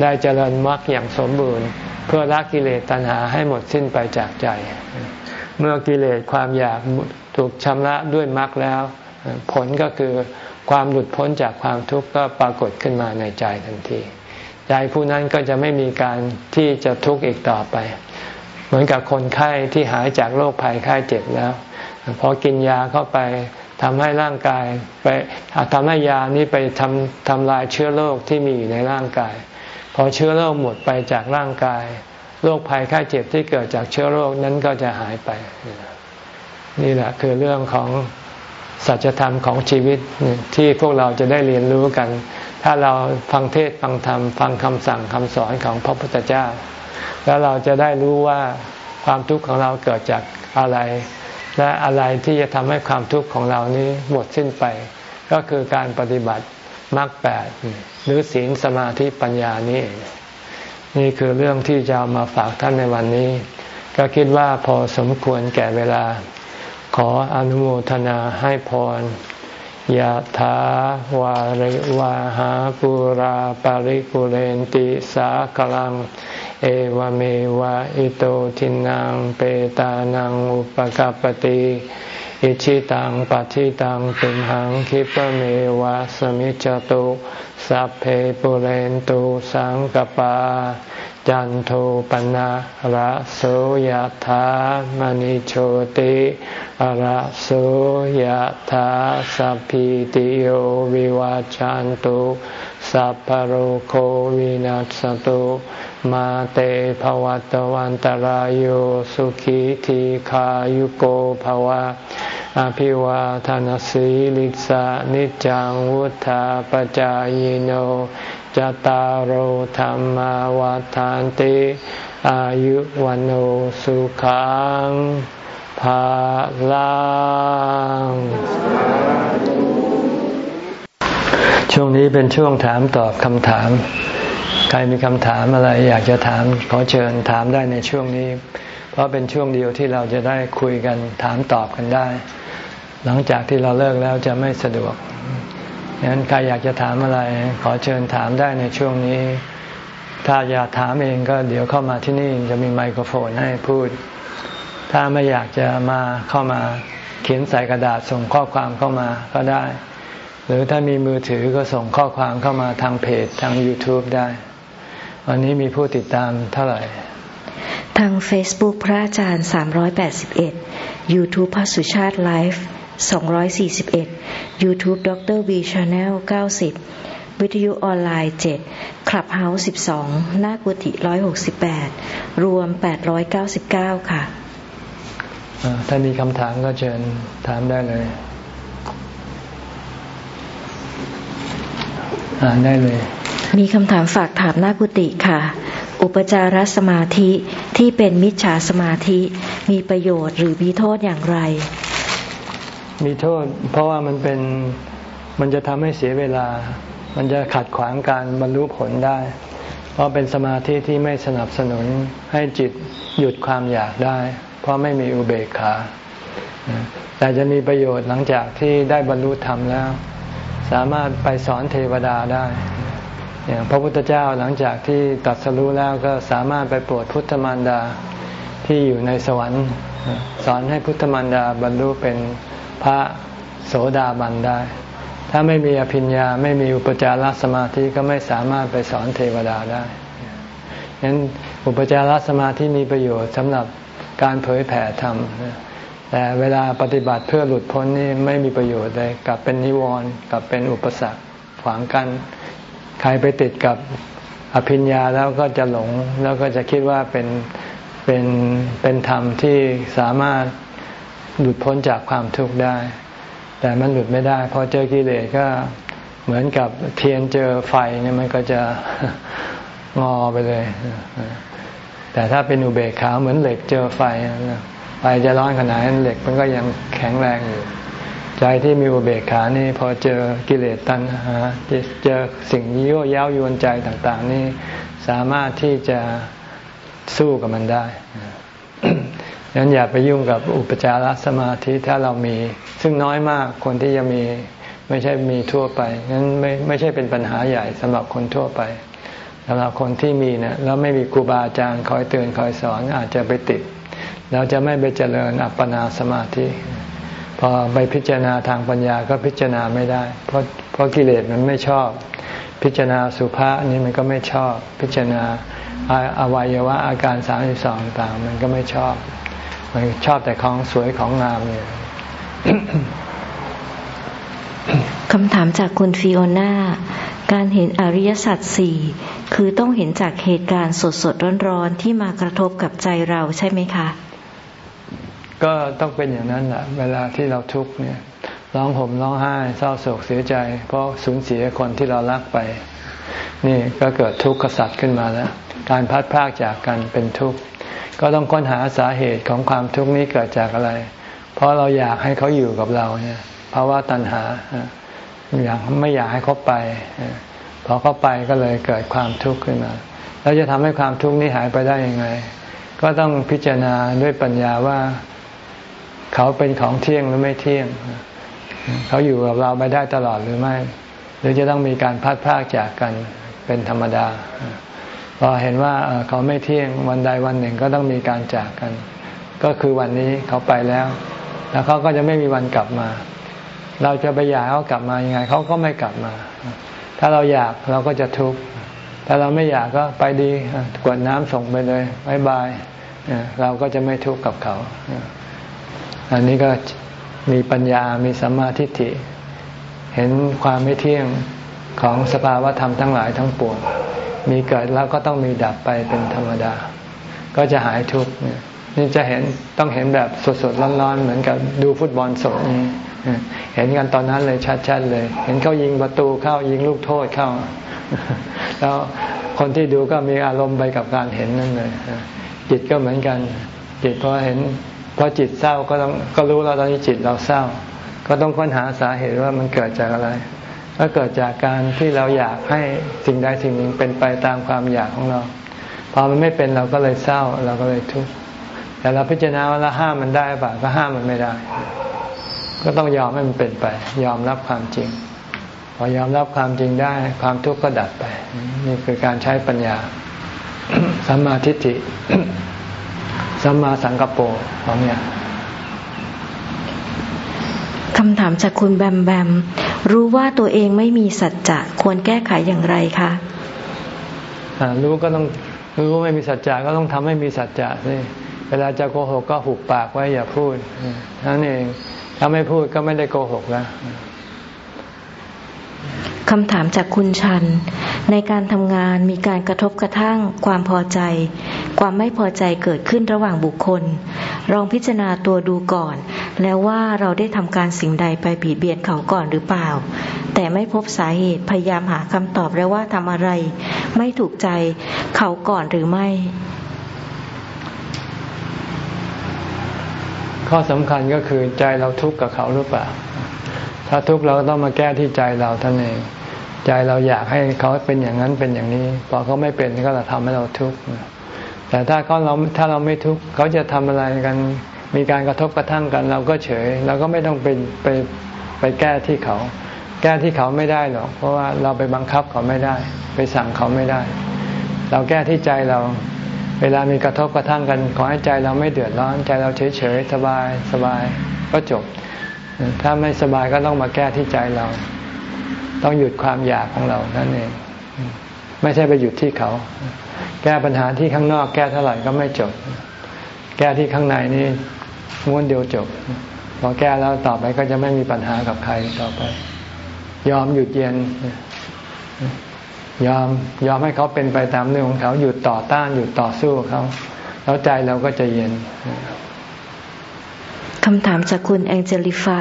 ได้เจริญมรรคอย่างสมบูรณ์ เพื่อละกิเลสตัณหาให้หมดสิ้นไปจากใจ เมื่อกิเลสความอยากถูกชำระด้วยมรรคแล้ว ผลก็คือความหลุดพ้นจากความทุกข์ก็ปรากฏขึ้นมาในใจทันที ใจผู้นั้นก็จะไม่มีการที่จะทุกข์อีกต่อไป เหมือนกับคนไข้ที่หายจากโรคภัยไข้เจ็บแล้วพอกินยาเข้าไปทำให้ร่างกายไปทำให้ยานี้ไปทำทำลายเชื้อโรคที่มีอยู่ในร่างกาย พอเชื้อโรคหมดไปจากร่างกายโรคภัยไข้เจ็บที่เกิดจากเชื้อโรคนั้นก็จะหายไป นี่แหละคือเรื่องของสัจธรรมของชีวิตที่พวกเราจะได้เรียนรู้กัน ถ้าเราฟังเทศฟังธรรม ฟังคำสั่งคำสอนของพระพุทธเจ้า แล้วเราจะได้รู้ว่าความทุกข์ของเราเกิดจากอะไร และอะไรที่จะทำให้ความทุกข์ของเรานี้หมดสิ้นไป ก็คือการปฏิบัติมรรคแปดหรือศีลสมาธิปัญญานี่นี่คือเรื่องที่จะามาฝากท่านในวันนี้ ก็คิดว่าพอสมควรแก่เวลา ขออนุโมทนาให้พร ยะถาวาริวาหาปุราปาริปุเรนติสากลัง เอวเมวะอิโตทินังเปตานังอุปกปติอิชิตังปัฏิตังตุมหังคิปเมวะสมิจจตุสัพเพปุเรนตุสังกปา จันโทปนะระโสยธามณิโชติระโสยธาสัพพิติโยวิวาจันตุสัพพโรโควินัสตุมาเตภวัตวันตารโยสุขีทีขายุโกภวะ อภิวาทานสีลิสานิจังวุธาปจายโน จตารโธรรมวาทานติอายุวันโอสุขังภาลังช่วงนี้เป็นช่วงถามตอบคำถาม ใครมีคำถามอะไรอยากจะถามขอเชิญถามได้ในช่วงนี้ เพราะเป็นช่วงเดียวที่เราจะได้คุยกันถามตอบกันได้ หลังจากที่เราเลิกแล้วจะไม่สะดวก งั้นใครอยากจะถามอะไร ขอเชิญถามได้ในช่วงนี้ ถ้าอยากถามเองก็เดี๋ยวเข้ามาที่นี่จะมีไมโครโฟนให้พูด ถ้าไม่อยากจะมาเข้ามาเขียนใส่กระดาษส่งข้อความเข้ามาก็ได้ หรือถ้ามีมือถือก็ส่งข้อความเข้ามาทางเพจทาง YouTube ได้ วันนี้มีผู้ติดตามเท่าไหร่ ทาง Facebook พระอาจารย์ 381 YouTube พระสุชาติไลฟ์ 241 YouTube ดร V Channel 90 วิทยุออนไลน์7 Clubhouse 12 หน้ากุฏิ168 รวม 899 ค่ะ ถ้ามีคำถามก็เชิญถามได้เลยอ่านได้เลย มีคำถามฝากถามหน้ากุฏิค่ะ อุปจารสมาธิที่เป็นมิจฉาสมาธิมีประโยชน์หรือมีโทษอย่างไร มีโทษ เพราะว่ามันเป็นมันจะทำให้เสียเวลา มันจะขัดขวางการบรรลุผลได้ เพราะเป็นสมาธิที่ไม่สนับสนุนให้จิตหยุดความอยากได้ เพราะไม่มีอุเบกขาแต่จะมีประโยชน์หลังจากที่ได้บรรลุธรรมแล้ว สามารถไปสอนเทวดาได้อย่างพระพุทธเจ้าหลังจากที่ตัดสรู้แล้วก็สามารถไปโปรดพุทธมารดาที่อยู่ในสวรรค์ สอนให้พุทธมารดาบรรลุเป็น พระโสดาบันได้ ถ้าไม่มีอภิญญาไม่มีอุปจารสมาธิก็ไม่สามารถไปสอนเทวดาได้ฉะนั้นอุปจารสมาธิมีประโยชน์สำหรับการเผยแผ่ธรรมแต่เวลาปฏิบัติเพื่อหลุดพ้นนี่ไม่มีประโยชน์เลยกลับเป็นนิวรณ์กลับเป็นอุปสรรคขวางกันใครไปติดกับอภิญญาแล้วก็จะหลงแล้วก็จะคิดว่าเป็นเป็นเป็นธรรมที่สามารถ หลุดพ้นจากความทุกข์ได้ แต่มันหลุดไม่ได้พอเจอกิเลสก็เหมือนกับเทียนเจอไฟเนี่ยมันก็จะงอไปเลย แต่ถ้าเป็นอุเบกขาเหมือนเหล็กเจอไฟไฟจะร้อนขนาดนั้นเหล็กมันก็ยังแข็งแรงอยู่ใจที่มีอุเบกขานี่พอเจอกิเลสตัณหาเจอสิ่งยั่วย้ายวนใจต่าง ๆ นี่สามารถที่จะสู้กับมันได้ งั้นอย่าไปยุ่งกับอุปจารสมาธิถ้าเรามี ซึ่งน้อยมากคนที่จะมีไม่ใช่มีทั่วไปงั้นไม่ไม่ใช่เป็นปัญหาใหญ่สำหรับคนทั่วไปสำหรับคนที่มีเนะี่ยแล้วไม่มีครูบาอาจารย์คอยเตือนคอยสอนอาจจะไปติดเราจะไม่ไปเจริญอัปปนาสมาธิ พอไปพิจารณาทางปัญญาก็พิจารณาไม่ได้ เพราะเพราะกิเลสมันไม่ชอบ พิจารณาสุภาษนี้มันก็ไม่ชอบ พิจารณาอวัยวะอาการสามสิบสองต่างมันก็ไม่ชอบ ชอบแต่ของสวยของงามเนี่ยคำถามจากคุณฟิโอนาการเห็นอริยสัจสี่คือต้องเห็นจากเหตุการณ์สดสดร้อนๆที่มากระทบกับใจเราใช่ไหมคะ ก็ต้องเป็นอย่างนั้นแหละเวลาที่เราทุกข์เนี่ยร้องห่มร้องไห้เศร้าโศกเสียใจ เพราะสูญเสียคนที่เรารักไป นี่ก็เกิดทุกข์กษัตริย์ขึ้นมาแล้ว การพัดพากจากกันเป็นทุกข์ ก็ต้องค้นหาสาเหตุของความทุกข์นี้เกิดจากอะไร เพราะเราอยากให้เขาอยู่กับเราเนี่ยเพราะว่าตัณหาอยากไม่อยากให้เขาไปพอเขาไปก็เลยเกิดความทุกข์ขึ้นมา แล้วจะทำให้ความทุกข์นี้หายไปได้ยังไง ก็ต้องพิจารณาด้วยปัญญาว่าเขาเป็นของเที่ยงหรือไม่เที่ยง เขาอยู่กับเราไปได้ตลอดหรือไม่ หรือจะต้องมีการพัดพากจากกันเป็นธรรมดา พอเห็นว่าเขาไม่เที่ยงวันใดวันหนึ่งก็ต้องมีการจากกัน ก็คือวันนี้เขาไปแล้ว แล้วเขาก็จะไม่มีวันกลับมา เราจะไปอยากเขากลับมายังไงเขาก็ไม่กลับมา ถ้าเราอยากเราก็จะทุกข์ถ้าเราไม่อยากก็ไปดีกวดน้ำส่งไปเลยบายบายเราก็จะไม่ทุกข์กับเขา อันนี้ก็มีปัญญา มีสัมมาทิฏฐิ เห็นความไม่เที่ยงของสภาวธรรมทั้งหลายทั้งปวง มีเกิดแล้วก็ต้องมีดับไปเป็นธรรมดา ก็จะหายทุกข์นี่จะเห็นต้องเห็นแบบสดๆร้อนๆเหมือนกับดูฟุตบอลสดนี่เห็นกันตอนนั้นเลยชัดๆเลย เห็นเขายิงประตูเข้ายิงลูกโทษเข้า แล้วคนที่ดูก็มีอารมณ์ไปกับการเห็นนั่นเลยจิตก็เหมือนกัน จิตพอเห็นพอจิตเศร้าก็ต้องก็รู้แล้วตอนนี้จิตเราเศร้า ก็ต้องค้นหาสาเหตุว่ามันเกิดจากอะไร ก็เกิดจากการที่เราอยากให้สิ่งใดสิ่งหนึ่งเป็นไปตามความอยากของเราพอมันไม่เป็นเราก็เลยเศร้าเราก็เลยทุกข์แต่เราพิจารณาว่าเราห้ามมันได้ป่ะก็ห้ามมันไม่ได้ ก็ต้องยอมให้มันเป็นไป ยอมรับความจริง พอยอมรับความจริงได้ ความทุกข์ก็ดับไป นี่คือการใช้ปัญญาสัมมาทิฏฐิสัมมาสังกปรของเนี่ยำถามจากคุณแบมแบม รู้ว่าตัวเองไม่มีสัจจะควรแก้ไขอย่างไรคะรู้ก็ต้องรู้ว่าไม่มีสัจจะก็ต้องทำให้มีสัจจะนี่เวลาจะโกหกก็หุบปากไว้อย่าพูดนั่นเองถ้าไม่พูดก็ไม่ได้โกหกแล้ว คำถามจากคุณชัน ในการทำงานมีการกระทบกระทั่ง ความพอใจ ความไม่พอใจเกิดขึ้นระหว่างบุคคลลองพิจารณาตัวดูก่อน แล้วว่าเราได้ทำการสิ่งใดไปบีดเบียนเขาก่อนหรือเปล่า แต่ไม่พบสาเหตุพยายามหาคำตอบแล้วว่าทำอะไร ไม่ถูกใจเขาก่อนหรือไม่ ข้อสำคัญก็คือใจเราทุกข์กับเขาหรือเปล่าถ้าทุกข์เราต้องมาแก้ที่ใจเราท่านเอง ใจเราอยากให้เขาเป็นอย่างนั้นเป็นอย่างนี้ พอเขาไม่เป็นก็จะทำให้เราทุกข์แต่ถ้าเขาเราถ้าเราไม่ทุกข์เขาจะทำอะไรกัน มีการกระทบกระทั่งกัน เราก็เฉย เราก็ไม่ต้องไปไปไปแก้ที่เขา แก้ที่เขาไม่ได้หรอกเพราะว่าเราไปบังคับเขาไม่ได้ ไปสั่งเขาไม่ได้ เราแก้ที่ใจเรา เวลามีกระทบกระทั่งกัน ขอให้ใจเราไม่เดือดร้อน ใจเราเฉยเฉยสบายสบายก็จบ ถ้าไม่สบายก็ต้องมาแก้ที่ใจเรา ต้องหยุดความอยากของเรานั่นเอง ไม่ใช่ไปหยุดที่เขา แก้ปัญหาที่ข้างนอก แก้เท่าไหร่ก็ไม่จบ แก้ที่ข้างในนี่ม้วนเดียวจบพอแก้แล้วต่อไปก็จะไม่มีปัญหากับใครต่อไป ยอมหยุดเย็น ยอมยอมให้เขาเป็นไปตามเรื่องของเขาหยุดต่อต้านหยุดต่อสู้เขาแล้วใจเราก็จะเย็นคำถามจากคุณแองเจลิฟา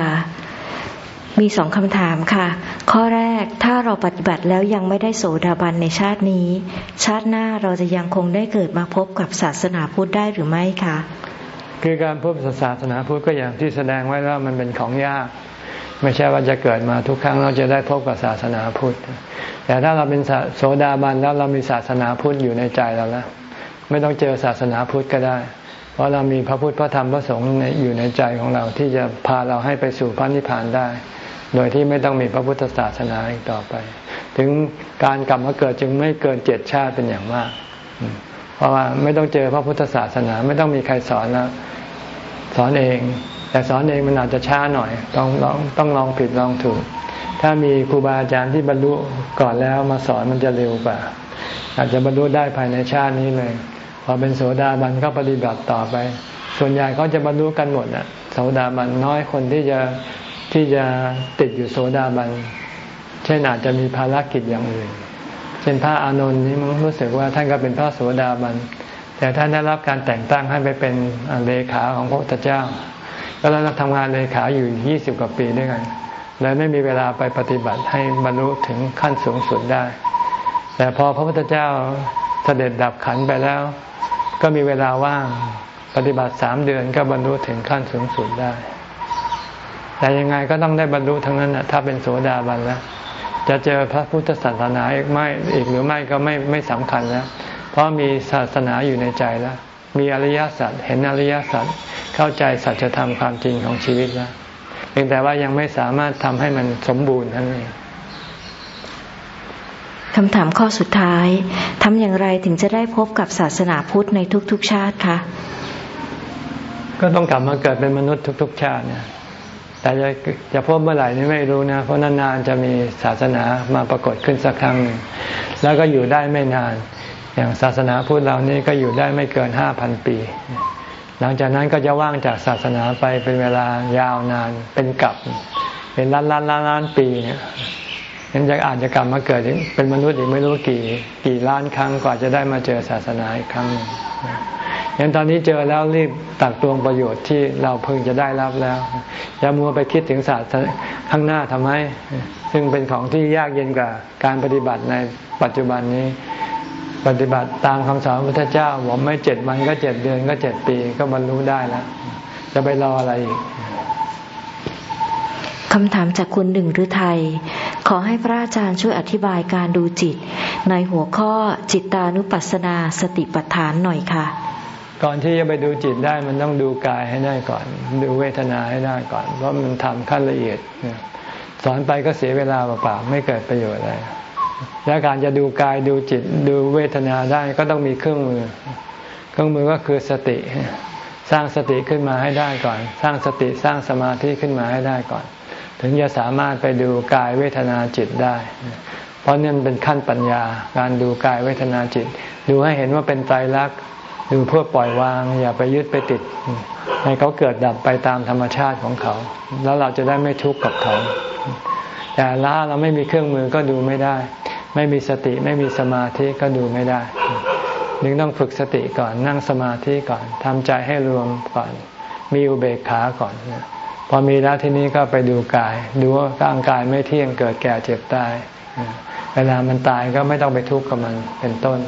มีสองคำถามค่ะ ข้อแรกถ้าเราปฏิบัติแล้วยังไม่ได้โสดาบันในชาตินี้ ชาติหน้าเราจะยังคงได้เกิดมาพบกับศาสนาพุทธได้หรือไม่คะคือการพบศาสนาพุทธก็อย่างที่แสดงไว้ว่ามันเป็นของยาก ไม่ใช่ว่าจะเกิดมาทุกครั้งเราจะได้พบกับศาสนาพุทธ แต่ถ้าเราเป็นโสดาบันแล้วเรามีศาสนาพุทธอยู่ในใจเราแล้วไม่ต้องเจอศาสนาพุทธก็ได้ เพราะเรามีพระพุทธพระธรรมพระสงฆ์อยู่ในใจของเราที่จะพาเราให้ไปสู่พระนิพพานได้ โดยที่ไม่ต้องมีพระพุทธศาสนาอีกต่อไป ถึงการกลับมาเกิดจึงไม่เกินเจ็ดชาติเป็นอย่างมาก เพราะว่าไม่ต้องเจอพระพุทธศาสนา ไม่ต้องมีใครสอนแล้วสอนเอง แต่สอนเองมันอาจจะช้าหน่อย ต้องลองต้องลองผิดลองถูก ถ้ามีครูบาอาจารย์ที่บรรลุก่อนแล้วมาสอนมันจะเร็วกว่า อาจจะบรรลุได้ภายในชาตินี้เลยพอเป็นโสดาบันก็ปฏิบัติต่อไป ส่วนใหญ่เขาจะบรรลุกันหมดอะโสดาบันน้อยคนที่จะ ที่จะติดอยู่โสดาบัน เช่นอาจจะมีภารกิจอย่างอื่น เช่นพระอานนท์นี่มันรู้สึกว่าท่านก็เป็นพระโสดาบัน แต่ท่านได้รับการแต่งตั้งให้ไปเป็นเลขาของพระพุทธเจ้า ก็แล้วทำงานเลขาอยู่ยี่สิบกว่าปีด้วยกันเลยไม่มีเวลาไปปฏิบัติให้บรรลุถึงขั้นสูงสุดได้ แต่พอพระพุทธเจ้าเสด็จดับขันไปแล้ว ก็มีเวลาว่างปฏิบัติสามเดือนก็บรรลุถึงขั้นสูงสุดได้ แต่ยังไงก็ต้องได้บรรลุทั้งนั้นนะถ้าเป็นโสดาบันแล้วจะเจอพระพุทธศาสนาอีกไม่อีกหรือไม่ก็ไม่ไม่สำคัญแล้ว เพราะมีศาสนาอยู่ในใจแล้ว มีอริยสัจเห็นอริยสัจเข้าใจสัจธรรมความจริงของชีวิตแล้วพียงแต่ว่ายังไม่สามารถทำให้มันสมบูรณ์ทั้งนี้คำถามข้อสุดท้ายทำอย่างไรถึงจะได้พบกับศาสนาพุทธในทุกๆชาติคะก็ต้องกลับมาเกิดเป็นมนุษย์ทุก ๆ ชาติเนี่ย แต่จะจะพบเมื่อไหร่นี่ไม่รู้นะ เพราะนานๆจะมีศาสนามาปรากฏขึ้นสักครั้งหนึ่งแล้วก็อยู่ได้ไม่นาน อย่างศาสนาพุทธเรานี่ก็อยู่ได้ไม่เกินห้าพันปี หลังจากนั้นก็จะว่างจากศาสนาไปเป็นเวลายาวนานเป็นกับ เป็นล้านล้านล้านล้านปีเนี่ยงั้นจะอาจจะกลับมาเกิดเป็นมนุษย์อีกไม่รู้กี่ กี่ล้านครั้งกว่าจะได้มาเจอศาสนาอีกครั้งหนึ่ง อย่างตอนนี้เจอแล้วรีบตักตวงประโยชน์ที่เราเพิ่งจะได้รับแล้วอย่ามัวไปคิดถึงศาสตร์ข้างหน้าทำไมซึ่งเป็นของที่ยากเย็นกว่าการปฏิบัติในปัจจุบันนี้ ปฏิบัติตามคำสอนพระพุทธเจ้าบอกไม่เจ็ดวันก็เจ็ดเดือนก็เจ็ดปีก็บรรลุได้แล้วจะไปรออะไรอีกคำถามจากคุณหนึ่งหรือไทยขอให้พระอาจารย์ช่วยอธิบายการดูจิต ในหัวข้อจิตตานุปัสสนาสติปัฏฐานหน่อยค่ะ ก่อนที่จะไปดูจิตได้มันต้องดูกายให้ได้ก่อน ดูเวทนาให้ได้ก่อน เพราะมันทำขั้นละเอียดสอนไปก็เสียเวลาเปล่าๆไม่เกิดประโยชน์อะไรแล้วการจะดูกายดูจิตดูเวทนาได้ก็ต้องมีเครื่องมือ เครื่องมือก็คือสติ สร้างสติขึ้นมาให้ได้ก่อน สร้างสติสร้างสมาธิขึ้นมาให้ได้ก่อน ถึงจะสามารถไปดูกายเวทนาจิตได้ เพราะนี่นเป็นขั้นปัญญา การดูกายเวทนาจิต ดูให้เห็นว่าเป็นไตรลักษณ์ ดูเพื่อปล่อยวาง อย่าไปยึดไปติด ให้เขาเกิดดับไปตามธรรมชาติของเขา แล้วเราจะได้ไม่ทุกข์กับเขา แต่ละเราไม่มีเครื่องมือก็ดูไม่ได้ ไม่มีสติไม่มีสมาธิก็ดูไม่ได้ยึงต้องฝึกสติก่อนนั่งสมาธิก่อนทำใจให้รวมก่อน มีอุเบกขาก่อนพอมีแล้วทีนี้ก็ไปดูกาย ดูว่าร่างกายไม่เที่ยงเกิดแก่เจ็บตายเวลามันตายก็ไม่ต้องไปทุกข์กับมันเป็นต้น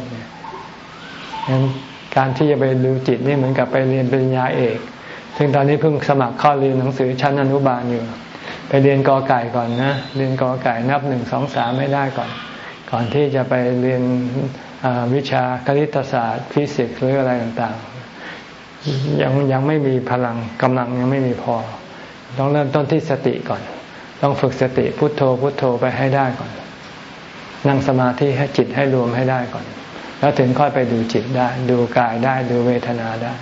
นั้น การที่จะไปดูจิตนี่เหมือนกับไปเรียนปริญญาเอก ซึ่งตอนนี้เพิ่งสมัครเข้าเรียนหนังสือชั้นอนุบาลอยู่ ไปเรียนกอไก่ก่อนนะ เรียนกอไก่นับหนึ่งสองสามไม่ได้ก่อน ก่อนที่จะไปเรียนวิชาคณิตศาสตร์ ฟิสิกส์หรืออะไรต่างๆ ยังยังไม่มีพลังกำลังยังไม่มีพอ ต้องเริ่มต้นที่สติก่อน ต้องฝึกสติพุทโธพุทโธไปให้ได้ก่อน นั่งสมาธิให้จิตให้รวมให้ได้ก่อน แล้วถึงค่อยไปดูจิตได้ ดูกายได้ดูเวทนาได้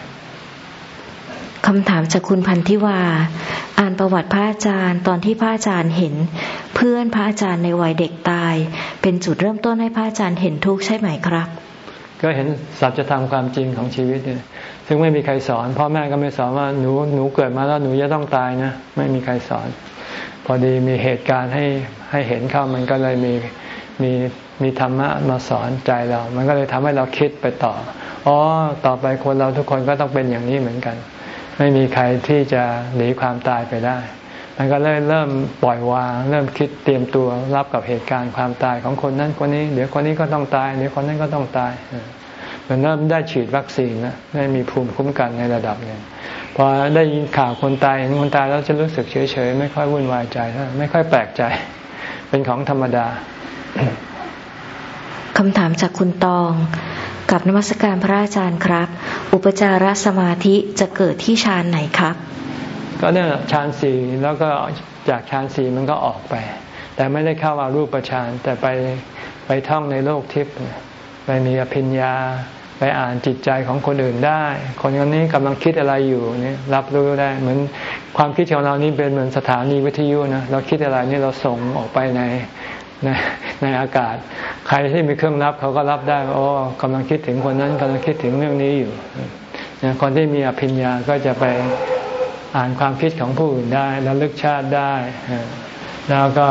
คำถามจากคุณพันธิวา อ่านประวัติพระอาจารย์ ตอนที่พระอาจารย์เห็น เพื่อนพระอาจารย์ในวัยเด็กตาย เป็นจุดเริ่มต้นให้พระอาจารย์เห็นทุกข์ใช่ไหมครับ ก็เห็นสัจธรรมความจริงของชีวิตเนี่ยซึ่งไม่มีใครสอนพ่อแม่ก็ไม่สอนว่าหนูหนูเกิดมาแล้วหนูจะต้องตายนะ ไม่มีใครสอน พอดีมีเหตุการณ์ให้ให้เห็นเข้ามันก็เลยมีมี มีธรรมะมาสอนใจเรา มันก็เลยทำให้เราคิดไปต่อ อ๋อ ต่อไปคนเราทุกคนก็ต้องเป็นอย่างนี้เหมือนกัน ไม่มีใครที่จะหนีความตายไปได้ มันก็เลยเริ่มปล่อยวาง เริ่มคิดเตรียมตัวรับกับเหตุการณ์ความตายของคนนั้นคนนี้ เดี๋ยวคนนี้ก็ต้องตาย เดี๋ยวคนนั้นก็ต้องตายเหมือนเริ่มได้ฉีดวัคซีนนะได้มีภูมิคุ้มกันในระดับหนึ่งพอได้ยินข่าวคนตายเห็นคนตายแล้วจะรู้สึกเฉยๆไม่ค่อยวุ่นวายใจ ไม่ค่อยแปลกใจ เป็นของธรรมดา คำถามจากคุณตอง กับนมัสการพระอาจารย์ครับ อุปจารสมาธิจะเกิดที่ฌานไหนครับ ก็เนี่ยฌานสี่แล้วก็จากฌานสี่มันก็ออกไป แต่ไม่ได้เข้าอารูปฌานแต่ไปไปท่องในโลกทิพย์ไปมีอภิญญา ไปอ่านจิตใจของคนอื่นได้ คนคนนี้กำลังคิดอะไรอยู่นี่รับรู้ได้ เหมือนความคิดของเรานี่เป็นเหมือนสถานีวิทยุนะเราคิดอะไรนี่เราส่งออกไปใน ในในอากาศ ใครที่มีเครื่องรับเขาก็รับได้โอ้กำลังคิดถึงคนนั้นกำลังคิดถึงเรื่องนี้อยู่คนที่มีอภิญญาก็จะไปอ่านความคิดของผู้อื่นได้แล้วลึกชาติได้ แล้วก็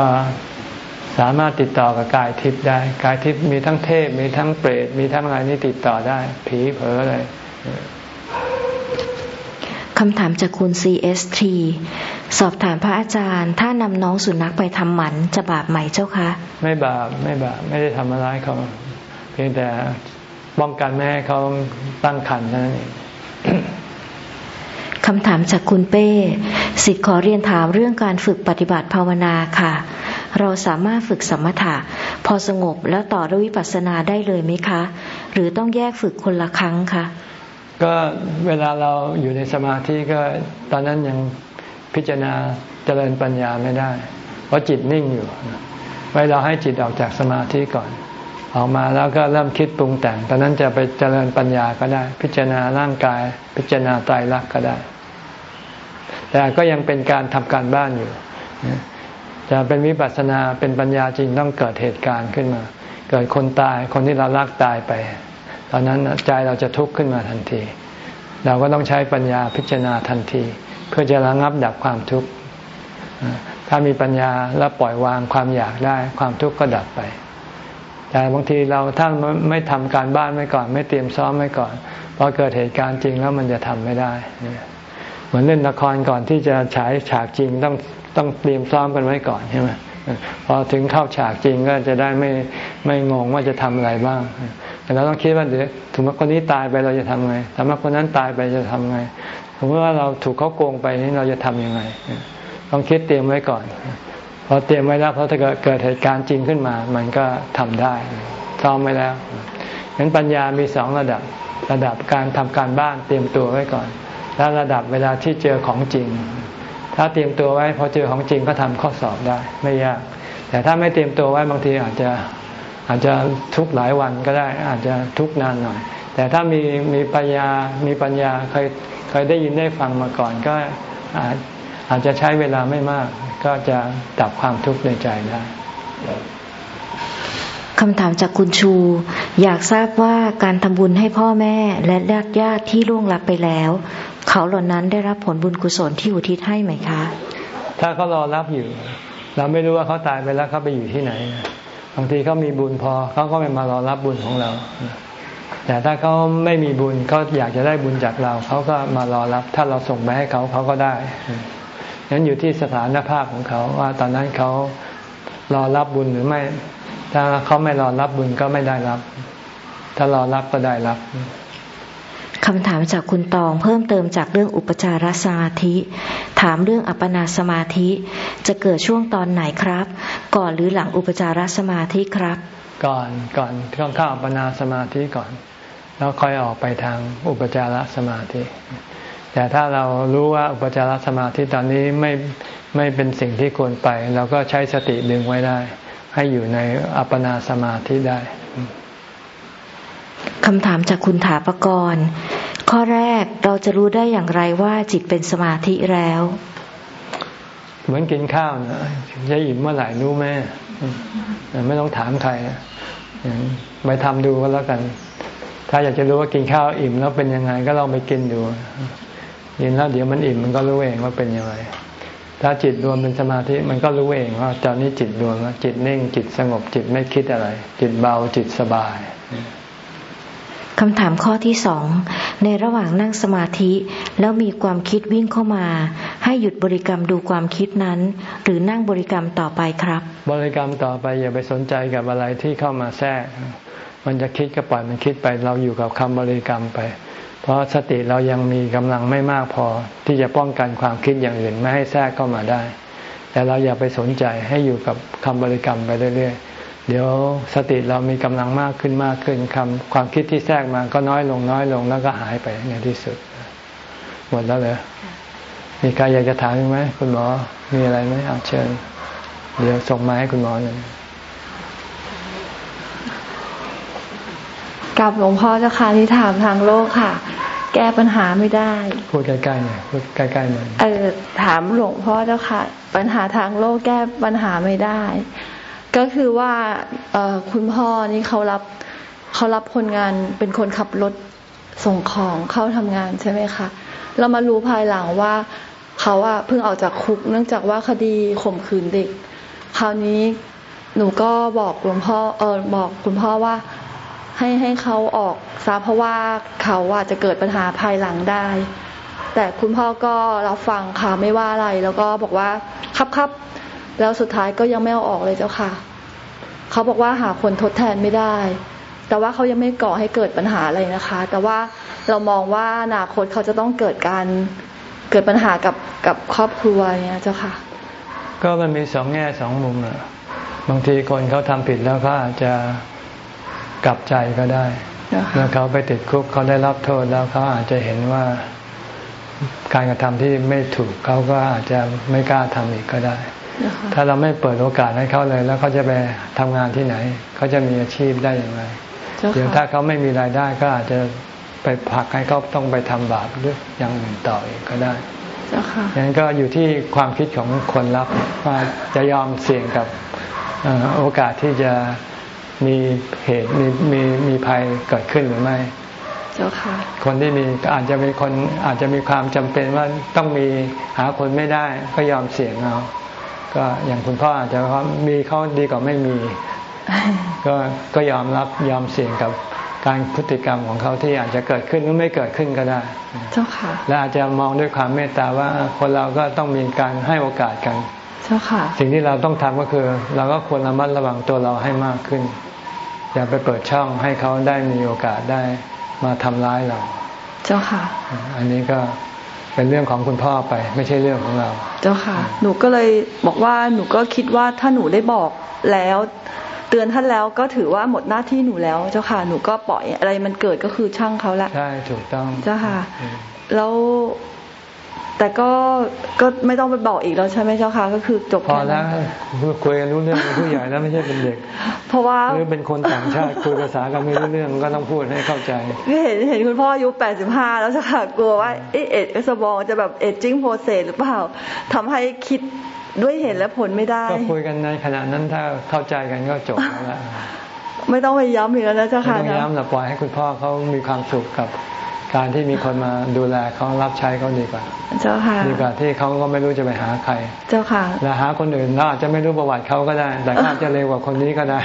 สามารถติดต่อกับกายทิพย์ได้ กายทิพย์มีทั้งเทพ มีทั้งเปรต มีทั้งอะไรนี่ติดต่อได้ ผีเผลออะไร คำถามจากคุณ CST สอบถามพระอาจารย์ ถ้านำน้องสุนัขไปทำหมันจะบาปไหมเจ้าคะ ไม่บาปไม่บาปไม่ได้ทำอะไรเขาเพียงแต่ป้องกันแม่ให้เขาตั้งครรภ์นั่นเองคำถามจากคุณเป้ สิทธิ์ขอเรียนถามเรื่องการฝึกปฏิบัติภาวนาค่ะ เราสามารถฝึกสมถะ พอสงบแล้วต่อด้วยวิปัสสนาได้เลยไหมคะ หรือต้องแยกฝึกคนละครั้งคะ ก็เวลาเราอยู่ในสมาธิก็ตอนนั้นยังพิจารณาเจริญปัญญาไม่ได้ เพราะจิตนิ่งอยู่ ไว้เราให้จิตออกจากสมาธิก่อน ออกมาแล้วก็เริ่มคิดปรุงแต่ง ตอนนั้นจะไปเจริญปัญญาก็ได้ พิจารณาร่างกาย พิจารณาตายรักก็ได้ แต่ก็ยังเป็นการทำการบ้านอยู่ จะเป็นวิปัสสนาเป็นปัญญาจริงต้องเกิดเหตุการณ์ขึ้นมา เกิดคนตายคนที่เรารักตายไป ตอนนั้นใจเราจะทุกข์ขึ้นมาทันที เราก็ต้องใช้ปัญญาพิจารณาทันที เพื่อจะระงับดับความทุกข์ถ้ามีปัญญาแล้วปล่อยวางความอยากได้ความทุกข์ก็ดับไป แต่บางทีเราถ้าไม่ทำการบ้านไว้ก่อน ไม่เตรียมซ้อมไว้ก่อนพอเกิดเหตุการณ์จริงแล้วมันจะทำไม่ได้ เหมือนเล่นละครก่อนที่จะฉายฉากจริงต้องต้องเตรียมซ้อมกันไว้ก่อนใช่ไหมพอถึงเข้าฉากจริงก็จะได้ไม่ไม่งงว่าจะทำอะไรบ้าง เราต้องคิดว่าเดี๋ยวถึงแม้คนนี้ตายไปเราจะทำไงถ้าแม้คนนั้นตายไปจะทำไงสมมติว่าเราถูกเขาโกงไปนี่เราจะทํำยังไง ต้องคิดเตรียมไว้ก่อนพอเตรียมไว้แล้วพอถ้าเกิดเหตุการณ์จริงขึ้นมา มันก็ทำได้ซ้อมไว้แล้วฉะนั้นปัญญามีสองระดับ ระดับการทำการบ้านเตรียมตัวไว้ก่อน แล้วระดับเวลาที่เจอของจริง ถ้าเตรียมตัวไว้พอเจอของจริงก็ทำข้อสอบได้ไม่ยาก แต่ถ้าไม่เตรียมตัวไว้บางทีอาจจะ อาจจะทุกหลายวันก็ได้อาจจะทุกนานหน่อย แต่ถ้ามีมีปัญญามีปัญญาเคยเคยได้ยินได้ฟังมาก่อนก็อาจอาจจะใช้เวลาไม่มาก ก็จะดับความทุกข์ในใจได้คำถามจากคุณชู อยากทราบว่าการทำบุญให้พ่อแม่และญาติญาติที่ล่วงลับไปแล้ว เขาเหล่านั้นได้รับผลบุญกุศลที่อุทิศให้ไหมคะ ถ้าเขารอรับอยู่ เราไม่รู้ว่าเขาตายไปแล้วเขาไปอยู่ที่ไหน บางทีเขามีบุญพอเขาก็ไม่มารอรับบุญของเรา แต่ถ้าเขาไม่มีบุญเขาอยากจะได้บุญจากเราเขาก็มารอรับ ถ้าเราส่งไปให้เขาเขาก็ได้นั้นอยู่ที่สถานภาพของเขาว่าตอนนั้นเขารอรับบุญหรือไม่ ถ้าเขาไม่รอรับบุญก็ไม่ได้รับ ถ้ารอรับก็ได้รับ คำถามจากคุณตองเพิ่มเติมจากเรื่องอุปจารสมาธิ ถามเรื่องอัปปนาสมาธิ จะเกิดช่วงตอนไหนครับ ก่อนหรือหลังอุปจารสมาธิครับ ก่อนก่อนต้องเข้าอัปปนาสมาธิก่อน แล้วค่อยออกไปทางอุปจารสมาธิ แต่ถ้าเรารู้ว่าอุปจารสมาธิตอนนี้ไม่ไม่เป็นสิ่งที่ควรไป เราก็ใช้สติดึงไว้ได้ ให้อยู่ในอัปปนาสมาธิได้ คำถามจากคุณถาปกรณ์ข้อแรกเราจะรู้ได้อย่างไรว่าจิตเป็นสมาธิแล้ว เหมือนกินข้าวนะจะอิ่มเมื่อไหร่รู้ไหมไม่ต้องถามใครไปทำดูก็แล้วกัน ถ้าอยากจะรู้ว่ากินข้าวอิ่มแล้วเป็นยังไงก็ลองไปกินดูยินแล้วเดี๋ยวมันอิ่มมันก็รู้เองว่าเป็นยังไงถ้าจิตรวมเป็นสมาธิมันก็รู้เองว่าตอนนี้จิตรวมแล้วจิตนิ่งจิตสงบจิตไม่คิดอะไร จิตเบาจิตสบาย คำถามข้อที่สองในระหว่างนั่งสมาธิ แล้วมีความคิดวิ่งเข้ามา ให้หยุดบริกรรมดูความคิดนั้น หรือนั่งบริกรรมต่อไปครับ บริกรรมต่อไปอย่าไปสนใจกับอะไรที่เข้ามาแทรก มันจะคิดก็ปล่อยมันคิดไป เราอยู่กับคำบริกรรมไป เพราะสติเรายังมีกำลังไม่มากพอที่จะป้องกันความคิดอย่างอื่นไม่ให้แทรกเข้ามาได้ แต่เราอย่าไปสนใจให้อยู่กับคำบริกรรมไปเรื่อยๆ เดี๋ยวสติเรามีกำลังมากขึ้นมากขึ้นคำความคิดที่แทรกมาก็น้อยลงน้อยลงแล้วก็หายไปในที่สุด หมดแล้วเลยมีใครอยากจะถามไหมคุณหมอ มีอะไรไหมอาเชิญ เดี๋ยวส่งมาให้คุณหมอหน่อยกับหลวงพ่อเจ้าค่ะที่ถามทางโลกค่ะ แก้ปัญหาไม่ได้ พูดใกล้ๆหน่อยพูดใกล้ๆหน่อยเออถามหลวงพ่อเจ้าค่ะ ปัญหาทางโลกแก้ปัญหาไม่ได้ ก็คือว่าคุณพ่อนี่เขารับเขารับคนงานเป็นคนขับรถส่งของเข้าทำงานใช่ไหมคะเรามารู้ภายหลังว่าเขาอะเพิ่งออกจากคุก เนื่องจากว่าคดีข่มขืนเด็ก คราวนี้หนูก็บอกหลวงพ่อเออบอกคุณพ่อว่าให้ให้เขาออกซะเพราะว่าเขาอาจจะเกิดปัญหาภายหลังได้ แต่คุณพ่อก็รับฟังค่ะไม่ว่าอะไร แล้วก็บอกว่าครับครับ แล้วสุดท้ายก็ยังไม่เอาออกเลยเจ้าค่ะ เขาบอกว่าหาคนทดแทนไม่ได้ แต่ว่าเขายังไม่ก่อให้เกิดปัญหาอะไรนะคะ แต่ว่าเรามองว่าอนาคตเขาจะต้องเกิดการเกิดปัญหากับกับครอบครัวเนี่ยเจ้าค่ะ ก็มันมีสองแง่สองมุมอะบางทีคนเขาทำผิดแล้วเขาอาจจะกลับใจก็ได้เมื่อเขาไปติดคุกเขาได้รับโทษแล้วเขาอาจจะเห็นว่าการกระทำที่ไม่ถูกเขาก็อาจจะไม่กล้าทำอีกก็ได้เจ้าค่ะ ถ้าเราไม่เปิดโอกาสให้เขาเลย แล้วเขาจะไปทำงานที่ไหน เขาจะมีอาชีพได้อย่างไรเจ้าเดี๋ยวถ้าค่ะเขาไม่มีรายได้ก็อาจจะไปผลักให้เขาต้องไปทำบาปหรืออย่างอื่นต่ออีกก็ได้เจ้าค่ะงั้นก็อยู่ที่ความคิดของคนรับว่าจะยอมเสี่ยงกับเอ่อโอกาสที่จะมีเหตุมีมีมีภัยเกิดขึ้นหรือไม่เจ้าค่ะคนที่มีก็อาจจะมีคนอาจจะมีความจำเป็นว่าต้องมีหาคนไม่ได้ก็ยอมเสี่ยงเอา ก็อย่างคุณพ่ออาจจะว่ามีเขาดีกว่าไม่มี ก็ก็ยอมรับยอมเสี่ยงกับการพฤติกรรมของเขาที่อาจจะเกิดขึ้นหรือไม่เกิดขึ้นก็ได้ เจ้าค่ะ และอาจจะมองด้วยความเมตตาว่าคนเราก็ต้องมีการให้โอกาสกัน เจ้าค่ะ สิ่งที่เราต้องทำก็คือ เราก็ควรระมัดระวังตัวเราให้มากขึ้น อย่าไปเปิดช่องให้เขาได้มีโอกาสได้มาทำร้ายเรา เจ้าค่ะ อันนี้ก็ เป็นเรื่องของคุณพ่อไป ไม่ใช่เรื่องของเรา เจ้าค่ะ หนูก็เลยบอกว่าหนูก็คิดว่าถ้าหนูได้บอกแล้ว เตือนท่านแล้วก็ถือว่าหมดหน้าที่หนูแล้วเจ้าค่ะ หนูก็ปล่อยอะไรมันเกิดก็คือช่างเขาละใช่ถูกต้องเจ้าค่ะอืมแล้ว แต่ก็ก็ไม่ต้องไปบอกอีกแล้วใช่ไหมเจ้าค่ะก็คือจบพอค่แล้วนั้นคุยกันรู้เรื่องเป็นผู้ใหญ่แล้วไม่ใช่เป็นเด็ก เพราะว่าหรือเป็นคนต่างชาติคุยภาษากันไม่รู้เรื่องก็ต้องพูดให้เข้าใจเห็นเห็นคุณพ่ออายุ85แล้วเจ้าค่ะกลัวว่าเอะเอ็ดสมองจะแบบเอจจิ้งโปรเซสหรือเปล่าทำให้คิดด้วยเหตุและผลไม่ได้ ก็คุยกันในขณะนั้นถ้าเข้าใจกันก็จบแล้วละไม่ต้องไปย้ำอีกแล้วนะเจ้าไม่ค่ะต้องนะย้ำหรอกปล่อยให้คุณพ่อเขามีความสุขกับ การที่มีคนมาดูแลเขารับใช้เขาดีกว่า เจ้าค่ะ ดีกว่าที่เขาก็ไม่รู้จะไปหาใคร เจ้าค่ะและหาคนอื่นเราอาจจะไม่รู้ประวัติเขาก็ได้ แต่เขาอาจจะเร็วกว่าคนนี้ก็ได้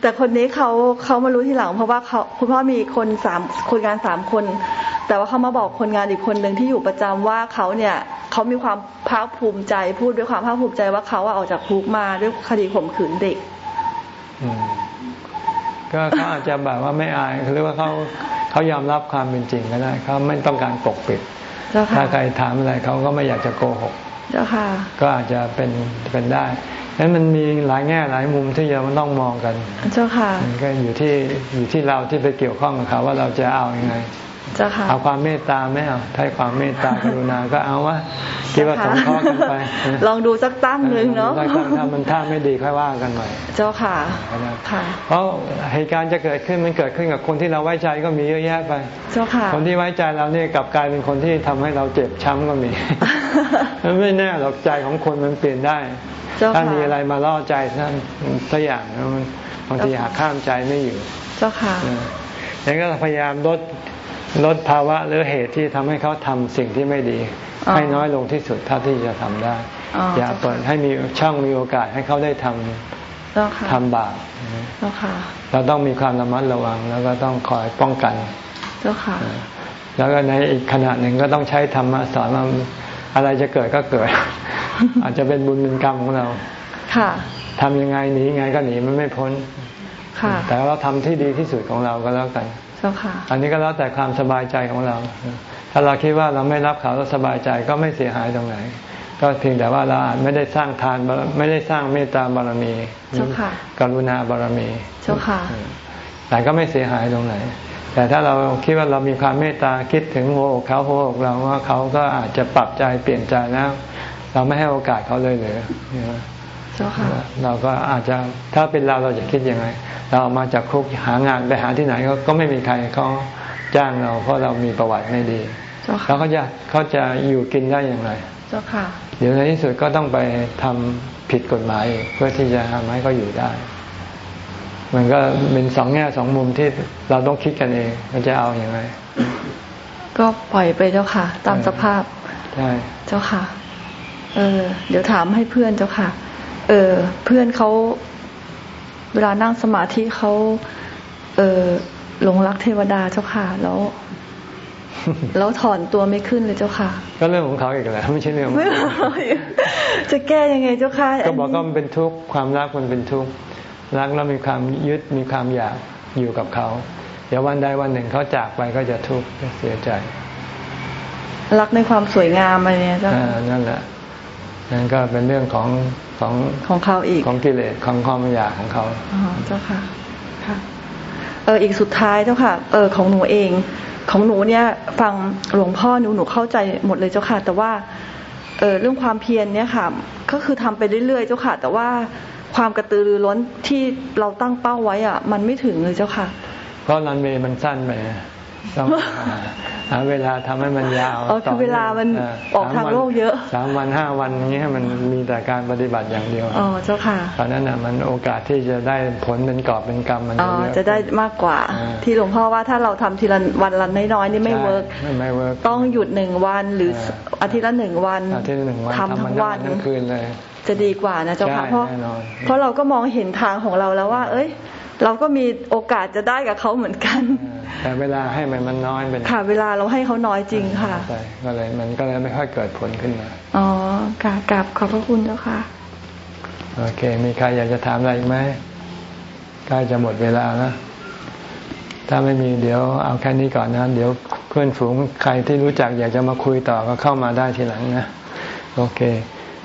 แต่คนนี้เขาเขามารู้ทีหลัง เพราะว่าเขาคุณพ่อมีคนสามคนงานสามคน แต่ว่าเขามาบอกคนงานอีกคนหนึ่งที่อยู่ประจำว่าเขาเนี่ยเขามีความภาคภูมิใจพูดด้วยความภาคภูมิใจว่าเขาอะออกจากคุกมาด้วยคดีข่มขืนเด็กอืม ก็เขาอาจจะแบบว่าไม่อายหรือว่าเขาเขายอมรับความเป็นจริงก็ได้เขาไม่ต้องการปกปิดเจ้าถ้าค่ะใครถามอะไรเขาก็ไม่อยากจะโกหกเจ้าค่ะก็อาจจะเป็นเป็นได้ฉะนั้นมันมีหลายแง่หลายมุมที่เราต้องมองกัน เจ้าค่ะมันก็อยู่ที่อยู่ที่เราที่ไปเกี่ยวข้องกับเขาว่าเราจะเอาอยัางไง เจ้าค่ะเอาความเมตตาไม่เอาถ้าความเมตตากรุณาก็เอาวะคิดว่าสงเคราะห์กันไป ลองดูสักตั้งหนึ่งเนาะถ้าถ้ามันท่าไม่ดีค่อยว่ากันใหม่ เจ้าค่ะค่ะเพราะเหตุการณ์จะเกิดขึ้นมันเกิดขึ้นกับคนที่เราไว้ใจก็มีเยอะแยะไป เจ้าค่ะ คนที่ไว้ใจเราเนี่ยกลับกลายเป็นคนที่ทำให้เราเจ็บช้ำก็มีมันไม่แน่หรอกใจของคนมันเปลี่ยนได้เจ้าค่ะถ้ามีอะไรมาล่อใจท่านสักอย่างนะมันบางทีหาข้ามใจไม่อยู่ เจ้าค่ะนะยังก็พยายามลด ลดภาวะหรือเหตุที่ทำให้เขาทำสิ่งที่ไม่ดีอ๋อให้น้อยลงที่สุดเท่าที่จะทำได้อ๋ออย่าเจ้าค่ะเปิดให้มีช่องมีโอกาสให้เขาได้ทำเจ้าค่ะทำบาปเจ้าค่ะเราต้องมีความระมัดระวัง แล้วก็ต้องคอยป้องกันเจ้าค่ะแล้วก็ในอีกขณะหนึ่งก็ต้องใช้ธรรมะสอนว่าอะไรจะเกิดก็เกิด อาจจะเป็นบุญเป็นกรรมของเราค่ะทำยังไงหนียังไงก็หนีมันไม่พ้นค่ะ แต่เราทำที่ดีที่สุดของเราก็แล้วกันเจ้าค่ะ อันนี้ก็แล้วแต่ความสบายใจของเรา ถ้าเราคิดว่าเราไม่รับเขาแล้วสบายใจก็ไม่เสียหายตรงไหน ก็เพียงแต่ว่าเราอาจไม่ได้สร้างทานบารไม่ได้สร้างเมตตาบารมีเจ้าค่ะกรุณาบารมีเจ้าค่ะแต่ก็ไม่เสียหายตรงไหน แต่ถ้าเราคิดว่าเรามีความเมตตาคิดถึงหัวอกเขาหัวอกเราว่าเขาก็อาจจะปรับใจเปลี่ยนใจแล้ว เราไม่ให้โอกาสเขาเลยเหรือ เจ้าค่ะเราก็อาจจะถ้าเป็นเราเราจะคิดยังไง เราออกมาจากคุกหางานไปหาที่ไหนก็ก็ไม่มีใครเขาจ้างเราเพราะเรามีประวัติไม่ดีเจ้าแล้ค่ะวเขาจะเขาจะอยู่กินได้อย่างไรเจ้าค่ะเดี๋ยวในที่สุดก็ต้องไปทำผิดกฎหมายอีกเพื่อที่จะทำให้เขาอยู่ได้ มันก็เป็นสองแง่สองมุมที่เราต้องคิดกันเองว่าจะเอาอย่างไรก็ปล่อยไปเจ้าค่ะ ตามสภาพใช่เจ้าค่ะ เออ เดี๋ยวถามให้เพื่อนเจ้าค่ะ เออเพื่อนเขาเวลานั่งสมาธิเขาเออหลงรักเทวดาเจ้าค่ะ แล้ว แล้วถอนตัวไม่ขึ้นเลยเจ้าค่ะ ก็เรื่องของเขาอีกแหละไม่ใช่เรื่องของไม่เราจะแก้ยังไงเจ้าค่ะก็บอกก็มันเป็นทุกข์ความรักมันเป็นทุกข์รักแล้วมีความยึดมีความอยากอยู่กับเขา เดี๋ยววันใดวันหนึ่งเขาจากไปก็จะทุกข์จะเสียใจ รักในความสวยงามอะไรเนี่ยเจ้าอ่าค่ะนั่นแหละนั่นก็เป็นเรื่องของ ของของเขาอีกของกิเลสของความอยากของเขาอ๋อเจ้าค่ะค่ะเอออีกสุดท้ายเจ้าค่ะเออของหนูเอง ของหนูเนี่ย ฟังหลวงพ่อหนูหนูเข้าใจหมดเลยเจ้าค่ะ แต่ว่าเออเรื่องความเพียรเนี่ยค่ะ ก็คือทำไปเรื่อยๆเจ้าค่ะ แต่ว่าความกระตือรือร้นที่เราตั้งเป้าไว้อะ มันไม่ถึงเลยเจ้าค่ะ เพราะรันเวย์มันสั้นไป ต้องหาเวลาทำให้มันยาวอ๋อคือเวลามันออกทางโลกเยอะสามวันห้าวันนี้ให้มันมีแต่การปฏิบัติอย่างเดียวอ๋อเจ้าค่ะตอนนั้นน่ะมันโอกาสที่จะได้ผลเป็นกอบเป็นกรรมมันอ๋อเยอะจะได้มากกว่า ที่หลวงพ่อว่าถ้าเราทำทีละวันละน้อยๆนี่ไม่ work ไม่ไม่ work ต้องหยุดหนึ่งวันหรืออาทิตย์ละหนึ่งวันอาทิตย์ละหนึ่งวันทำทั้งวันทั้งคืนเลยจะดีกว่านะเจ้าค่ะใช่เพราะแน่นอนเพราะเราก็มองเห็นทางของเราแล้วว่า เอ้ย เราก็มีโอกาสจะได้กับเขาเหมือนกัน แต่เวลาให้มันมันน้อยเป็นค่ะ เวลาเราให้เขาน้อยจริงค่ะใช่ก็เลยมันก็เลยไม่ค่อยเกิดผลขึ้นมาอ๋อกราบกราบขอบพระคุณเจ้าค่ะโอเค มีใครอยากจะถามอะไรอีกไหมใกล้จะหมดเวลาแล้วถ้าไม่มีเดี๋ยวเอาแค่นี้ก่อนนะเดี๋ยวเพื่อนฝูงใครที่รู้จักอยากจะมาคุยต่อก็เข้ามาได้ทีหลังนะ โอเค